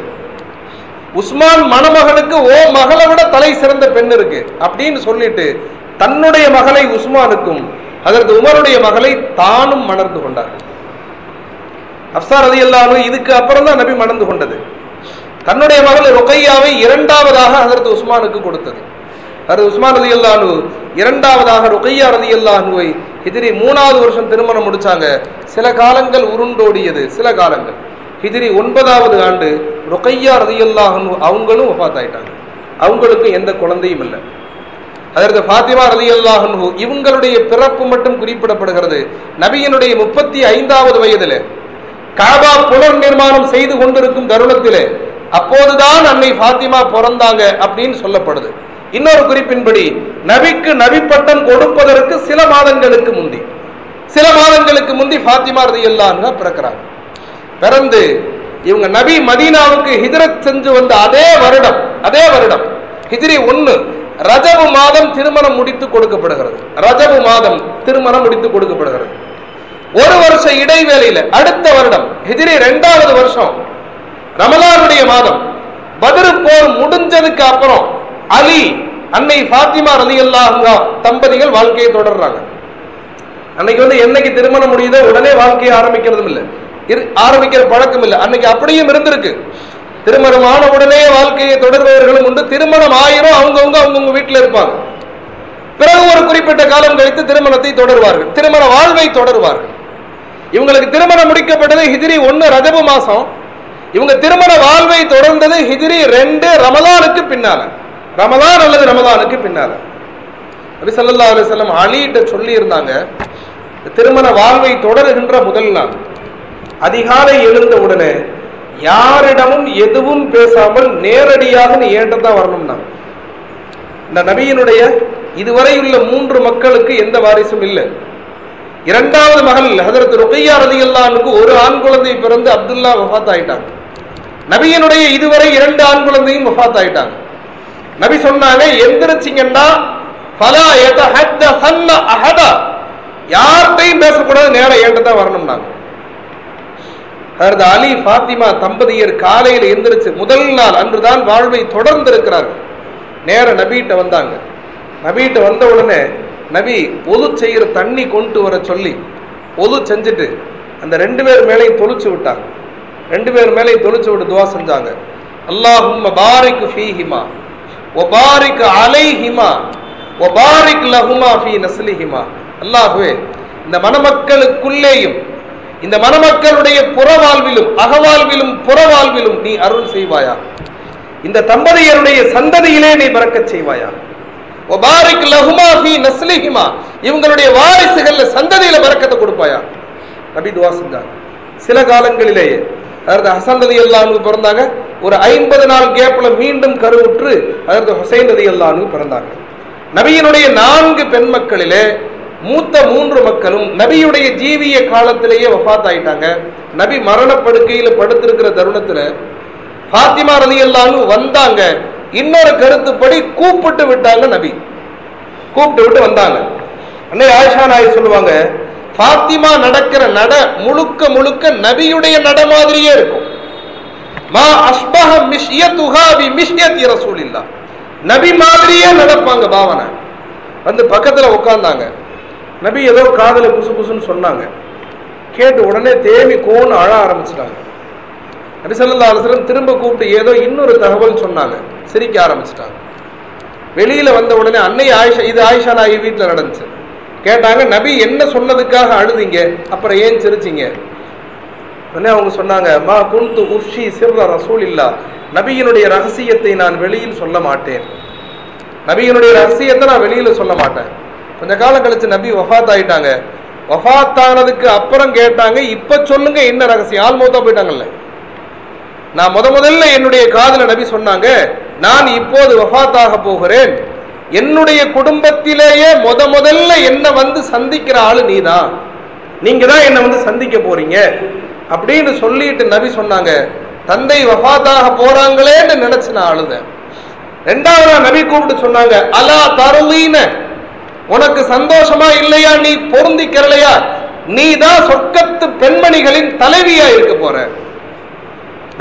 உஸ்மான் மணமகனுக்கு ஓ மகளை விட தலை சிறந்த பெண் இருக்கு. அப்படின்னு சொல்லிட்டு தன்னுடைய மகளை உஸ்மானுக்கும் அதற்கு உமருடைய மகளை தானும் மணர்ந்து கொண்டார் அப்சார் அதி அல்லாஹ் இதுக்கு அப்புறம் தான் நபி மணந்து கொண்டது. தன்னுடைய மகள் ருக்கையாவை இரண்டாவதாக அதற்கு உஸ்மானுக்கு கொடுத்தது. அது உஸ்மான் ரதி அல்லானு இரண்டாவதாக ருக்கையா ரதி அல்லானுவை எதிரி மூணாவது வருஷம் திருமணம் முடிச்சாங்க. சில காலங்கள் உருண்டோடியது சில காலங்கள். ஹிதிரி ஒன்பதாவது ஆண்டு ருக்கையா ரதியுல்லாஹன் அவங்களும் வஃபாத் ஆயிட்டாங்க அவங்களுக்கும் எந்த குழந்தையும் இல்லை. அதற்கு ஃபாத்திமா ரதி இவங்களுடைய பிறப்பு மட்டும் குறிப்பிடப்படுகிறது. நபியினுடைய முப்பத்தி ஐந்தாவது வயதில் காபா புனர் நிர்மாணம் செய்து கொண்டிருக்கும் தருணத்திலே அப்போதுதான் அன்னை ஃபாத்திமா பிறந்தாங்க அப்படின்னு சொல்லப்படுது. இன்னொரு குறிப்பின்படி நபிக்கு நபி பட்டம் கொடுப்பதற்கு சில மாதங்களுக்கு முந்தி. சில மாதங்களுக்கு முந்தி ஃபாத்திமா ரதியல்லான்னு பிறக்கிறாங்க. பிறந்து இவங்க நபி மதீனாவுக்கு ஹிஜரத் செஞ்சு வந்த அதே வருடம் அதே வருடம் ஹிஜ்ரி ஒன்னு ரஜபு மாதம் திருமணம் முடித்து கொடுக்கப்படுகிறது. ரஜபு மாதம் திருமணம் முடித்து கொடுக்கப்படுகிறது. ஒரு வருஷ இடைவேளையில அடுத்த வருடம் ஹிஜ்ரி ரெண்டாவது வருஷம் ரமலானுடைய மாதம். பதிரு போர் முடிஞ்சதுக்கு அப்புறம் அலி அன்னை ஃபாத்திமா ரலி தம்பதிகள் வாழ்க்கையை தொடர்றாங்க. அன்னைக்கு வந்து என்னைக்கு திருமணம் முடியுதோ உடனே வாழ்க்கையை ஆரம்பிக்கிறதும் இல்லை. ஆரம்பிக்கிற பழக்கம் இல்லை அன்னைக்கு அப்படியும் இருந்திருக்கு. திருமணமான உடனே வாழ்க்கையை தொடர்பவர்களும் உண்டு. திருமணம் ஆயிரும் அவங்கவுங்க அவங்கவுங்க வீட்டில் இருப்பாங்க. பிறகு ஒரு குறிப்பிட்ட காலம் கழித்து திருமணத்தை தொடர்வார்கள். திருமண வாழ்வை தொடர்வார்கள். இவங்களுக்கு திருமணம் முடிக்கப்பட்டது ஹிஜ்ரி ஒன்னு ரஜபு மாசம். இவங்க திருமண வாழ்வை தொடர்ந்தது ஹிதிரி ரெண்டு ரமலானுக்கு பின்னால. ரமலான் அல்லது ரமலானுக்கு பின்னால. நபி ஸல்லல்லாஹு அலைஹி வஸல்லம் அலிகிட்ட சொல்லி இருந்தாங்க திருமண வாழ்வை தொடருகின்ற முதல் நாள். அதிகாலை எழுந்த உடனே யாரிடமும் எதுவும் பேசாமல் நேரடியாக நீ தான் வரணும்னா? இந்த நபியினுடைய இதுவரையுள்ள மூன்று மக்களுக்கு எந்த வாரிசும் இல்லை. இரண்டாவது மகள் ஹதரத் ருக்கையா ரதியல்லானுக்கு ஒரு ஆண் குழந்தை பிறந்து அப்துல்லா வஃத் ஆயிட்டாங்க நபியினுடைய இதுவரை இரண்டு ஆண் குழந்தையும் வஃத் ஆயிட்டாங்க நபி சொன்னாங்க எந்திரிச்சிங்கன்னா ஃபலா யார்கிட்டையும் பேசக்கூடாது நேரம் என்கிட்ட தான் வரணும்னாங்க. ஹதரத் அலி ஃபாத்திமா தம்பதியர் காலையில் எந்திரிச்சு முதல் நாள் அன்றுதான் வாழ்வை தொடர்ந்து இருக்கிறார்கள் நேர நபிகிட்ட வந்தாங்க. நபிகிட்ட வந்த உடனே நபி ஒது செய்கிற தண்ணி கொண்டு வர சொல்லி ஒது செஞ்சுட்டு அந்த ரெண்டு பேர் மேலையும் தொளிச்சு விட்டாங்க. ரெண்டு பேர் மேலையும் தொளிச்சு விட்டு துவா செஞ்சாங்க. அல்லாஹும் பாரிக் ஃபீஹிமா ஒ பாரிக் அலைஹிமா ஒ பாரிக் லஹுமா ஃபீ நஸ்லிஹிமா. அல்லாஹுவே இந்த மணமக்களுக்குள்ளேயும் இந்த மணமக்களுடைய புறவாழ்விலும் அகவாழ்விலும் புறவாழ்விலும் நீ அருள் செய்வாயா? இந்த தம்பதியருடைய சந்ததியிலே நீ பறக்கச் செய்வாயா? ஒபாரிக் லஹுமா ஃபீ நஸ்லிஹிமா. இவங்களுடைய வாரிசுகள்ல சந்ததியில பறக்கத்தை கொடுப்பாயா? நபி துவா செஞ்சாங்க சில காலங்களிலேயே அதாவது ஹசன் ரதி அல்லானு பிறந்தாங்க. ஒரு ஐம்பது நாள் கேப்ல மீண்டும் கருவுற்று அதாவது ஹுசைன் ரதி அல்லானு பிறந்தாங்க. நபியினுடைய நான்கு பெண் மக்களிலே மூத்த மூன்று மக்களும் நபியுடைய ஜீவிய காலத்திலேயே வஃத் ஆயிட்டாங்க நபி மரணப்படுக்கையில் படுத்திருக்கிற தருணத்தில் ஃபாத்திமா ரலியல்லாஹு வந்தாங்க. இன்னொரு கருத்துப்படி கூப்பிட்டு விட்டாங்க நபி. கூப்பிட்டு விட்டு வந்தாங்க. அன்னை ஆயிஷா நாய் சொல்லுவாங்க ஃபாத்திமா நடக்கிற நட முழுக்க முழுக்க நபியுடைய நட மாதிரியே இருக்கும். மா அஸ்பஹ மிஷ்ய துகாவி மிஷ்ய மிஷ்யத்தி இல்லா நபி மாதிரியே நடப்பாங்க பாவனை. வந்து பக்கத்தில் உட்கார்ந்தாங்க. நபி ஏதோ காதுல புசு புசுன்னு சொன்னாங்க. கேட்டு உடனே தேவி கோன்னு அழ ஆரம்பிச்சிட்டாங்க. நபிசல்லா அலுவலம் திரும்ப கூப்பிட்டு ஏதோ இன்னொரு தகவல் சொன்னாங்க. சிரிக்க ஆரம்பிச்சிட்டாங்க. வெளியில வந்த உடனே அன்னை ஆயிஷா இது ஆயிஷா நாயி வீட்டில் நடந்துச்சு. கேட்டாங்க நபி என்ன சொன்னதுக்காக அழுதிங்க? அப்புறம் ஏன் சிரிச்சீங்க? உடனே அவங்க சொன்னாங்க மா குந்து உஷி சிர்ர ரசூல் இல்லா நபியினுடைய ரகசியத்தை நான் வெளியில் சொல்ல மாட்டேன். நபியினுடைய ரகசியத்தை நான் வெளியில் சொல்ல மாட்டேன். கொஞ்ச காலம் கழிச்சு நபி வஃத் ஆயிட்டாங்க வஃத் ஆனதுக்கு அப்புறம் கேட்டாங்க இப்ப சொல்லுங்க என்ன ரகசியம்? ஆள் மூத்தா போயிட்டாங்கல்ல. நான் முத முதல்ல என்னுடைய காதல நபி சொன்னாங்க நான் இப்போது வஃபாத்தாக போகிறேன். என்னுடைய குடும்பத்திலேயே முத முதல்ல என்ன வந்து சந்திக்கிற ஆளு நீதான். நீங்க தான் என்ன வந்து சந்திக்க போறீங்க. அப்படின்னு சொல்லிட்டு நபி சொன்னாங்க தந்தை வஃபாத்தாக போறாங்களேன்னு நினைச்சு நான் அழுதேன் ரெண்டாவது நபி கூப்பிட்டு சொன்னாங்க அலா தருளீன உனக்கு சந்தோஷமா இல்லையா? நீ பொருந்திக்கிறலையா நீ தான் சொர்க்கத்து பெண்மணிகளின் தலைவியா இருக்க போற.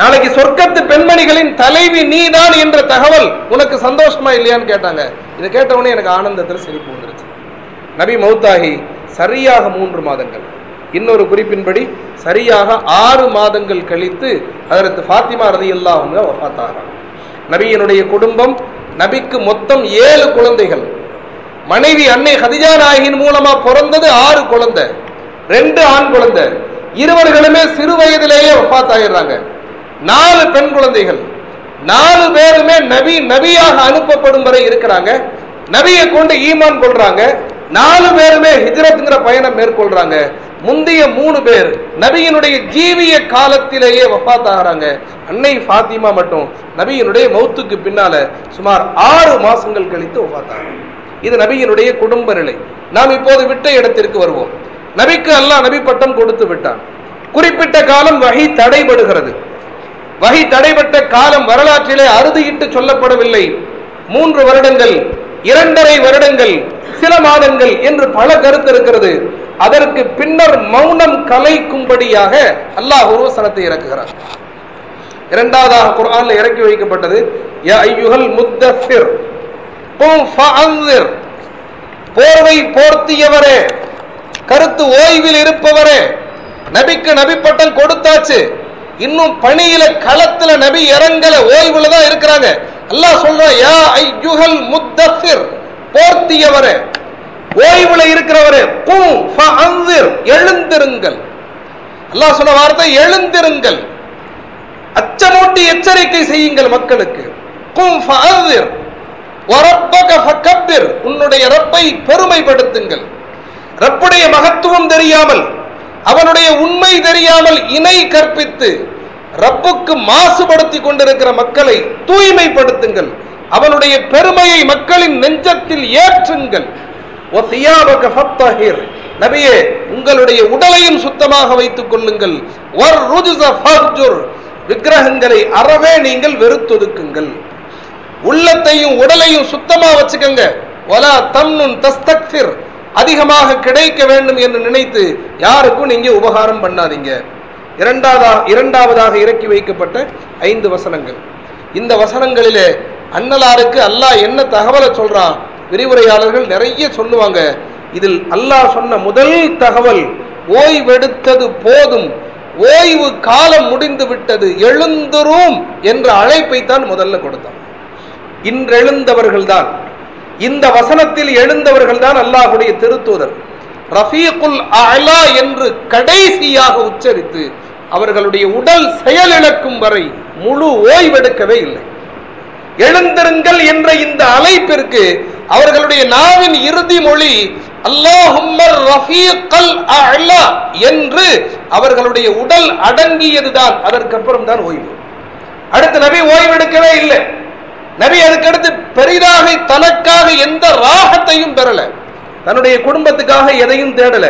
நாளைக்கு சொர்க்கத்து பெண்மணிகளின் தலைவி நீதான் என்ற தகவல் உனக்கு சந்தோஷமா இல்லையான்னு கேட்டாங்க. இதை கேட்ட உடனே எனக்கு ஆனந்தத்தில் சிரிப்பு வந்துருச்சு. நபி மௌத்தாகி சரியாக மூன்று மாதங்கள். இன்னொரு குறிப்பின்படி சரியாக ஆறு மாதங்கள் கழித்து அதற்கு ஃபாத்திமா ரதி இல்லாமல் வஃபாத்தாகிறாங்க நபியினுடைய குடும்பம் நபிக்கு மொத்தம் ஏழு குழந்தைகள். மனைவி அன்னை ஹதிஜா நாயகின் மூலமா பிறந்தது ஆறு குழந்தை ரெண்டு ஆண் குழந்தை. இருவர்களுமே சிறு வயதிலேயே வஃபாத்தாயிடுறாங்க நாலு பெண் குழந்தைகள். நாலு பேருமே நபி நபியாக அனுப்பப்படும் வரை இருக்கிறாங்க. நபியை கொண்டு ஈமான் கொள்றாங்க. நாலு பேருமே ஹிஜ்ரத்ங்கிற பயணம் மேற்கொள்றாங்க. முந்தைய மூணு பேர் நபியினுடைய ஜீவிய காலத்திலேயே வஃபாத் அன்னை ஃபாத்திமா மட்டும் நபியினுடைய மௌத்துக்கு பின்னால சுமார் ஆறு மாசங்கள் கழித்து வஃபாத் இது நபியினுடைய குடும்ப நிலை. நாம் இப்போது விட்ட இடத்திற்கு வருவோம். நபிக்கு அல்லாஹ் நபி பட்டம் கொடுத்து விட்டான். குறிப்பிட்ட காலம் வகை தடைபடுகிறது. வகை தடைபட்ட காலம் வரலாற்றிலே அறுதியிட்டு சொல்லப்படவில்லை. மூன்று வருடங்கள் இரண்டரை வருடங்கள் சில மாதங்கள் என்று பல கருத்து இருக்கிறது. அதற்கு பின்னர் மௌனம் கலைக்கும்படியாக அல்லாஹ் ஒரு இறக்குகிறார் இரண்டாவதாக குர்ஆன்ல இறக்கி வைக்கப்பட்டது யா ஐயுஹல் முத்தஃபிர். போர்வை போர்த்தியவரே. கருத்து ஓய்வில் இருப்பவரே. நபிக்கு நபி பட்டம் கொடுத்தாச்சு. இன்னும் பணியில களத்துல நபி இறங்கல ஓய்வுல தான் இருக்கிறாங்க. அல்லாஹ் சொல்றான் யா ஐயுஹல் முத்தஃபிர். போர்த்தியவரே. ஓய்வுல இருக்கிறவரே கும் ஃபஅன்திர் எழுந்திருங்கள். அல்லாஹ் சொன்ன வார்த்தை எழுந்திருங்கள். அச்சமூட்டி எச்சரிக்கை செய்யுங்கள் மக்களுக்கு. கும் ஃபஅன்திர் உன்னுடைய ரப்பை பெருமைப்படுத்துங்கள். ரப்புடைய மகத்துவம் தெரியாமல் அவனுடைய உண்மை தெரியாமல் இணை கற்பித்து ரப்புக்கு மாசுபடுத்தி கொண்டிருக்கிற மக்களை தூய்மைப்படுத்துங்கள். அவனுடைய பெருமையை மக்களின் நெஞ்சத்தில் ஏற்றுங்கள். நபியே உங்களுடைய உடலையும் சுத்தமாக வைத்துக் கொள்ளுங்கள். விக்கிரகங்களை அறவே நீங்கள் வெறுத்தொதுக்குங்கள். உள்ளத்தையும் உடலையும் சுத்தமா வச்சுக்கங்க. ஒலா தம்னுன் தஸ்தக்ஃபிர். அதிகமாக கிடைக்க வேண்டும் என்று நினைத்து யாருக்கும் நீங்க உபகாரம் பண்ணாதீங்க. இரண்டாவதா இரண்டாவதாக இறக்கி வைக்கப்பட்ட ஐந்து வசனங்கள். இந்த வசனங்களிலே அன்னலாருக்கு அல்லாஹ் என்ன தகவலை சொல்றான் விரிவுரையாளர்கள் நிறைய சொல்லுவாங்க. இதில் அல்லாஹ் சொன்ன முதல் தகவல் ஓய்வெடுத்தது போதும். ஓய்வு காலம் முடிந்து விட்டது எழுந்துரும் என்ற அழைப்பை தான் முதல்ல கொடுத்தான். இன்றெழுந்தவர்கள்தான். இந்த வசனத்தில் எழுந்தவர்கள் தான் அல்லாஹுடைய திருத்தூதர். ரஃபீகுல் அலா என்று கடைசியாக உச்சரித்து அவர்களுடைய உடல் செயலிழக்கும் வரை முழு ஓய்வெடுக்கவே இல்லை. எழுந்திருங்கள் என்ற இந்த அழைப்பிற்கு அவர்களுடைய நாவின் இறுதி மொழி அல்லாஹும்மர் ரஃபீக்கல் அலா என்று அவர்களுடைய உடல் அடங்கியதுதான். அதற்கப்புறம் தான் ஓய்வு. அடுத்த நபி ஓய்வெடுக்கவே இல்லை. நபி அதுக்கடுத்து பெரிதாக தனக்காக எந்த ராகத்தையும் பெறல. தன்னுடைய குடும்பத்துக்காக எதையும் தேடல.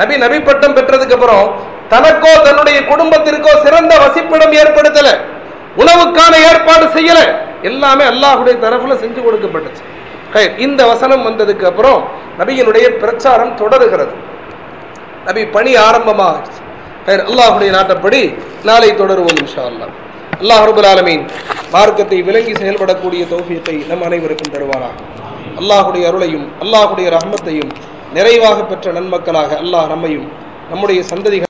நபி நபி பட்டம் பெற்றதுக்கு அப்புறம் தனக்கோ தன்னுடைய குடும்பத்திற்கோ சிறந்த வசிப்பிடம் ஏற்படுத்தல. உணவுக்கான ஏற்பாடு செய்யல. எல்லாமே அல்லாஹுடைய தரப்புல செஞ்சு கொடுக்கப்பட்டுச்சு. இந்த வசனம் வந்ததுக்கு அப்புறம் நபியினுடைய பிரச்சாரம் தொடருகிறது. நபி பணி ஆரம்பமாகிடுச்சு. அல்லாஹுடைய நாட்டப்படி நாளை தொடருவோம் இன்ஷா அல்லாஹ். அல்லாஹ் ரபுல் ஆலமீன் மார்க்கத்தை விளங்கி செயல்படக்கூடிய தௌஃபியத்தை நம் அனைவருக்கும் தருவாராக. அல்லாஹுடைய அருளையும் அல்லாஹுடைய ரஹ்மத்தையும் நிறைவாக பெற்ற நன்மக்களாக அல்லாஹ் நம்மையும் நம்முடைய சந்ததிகள்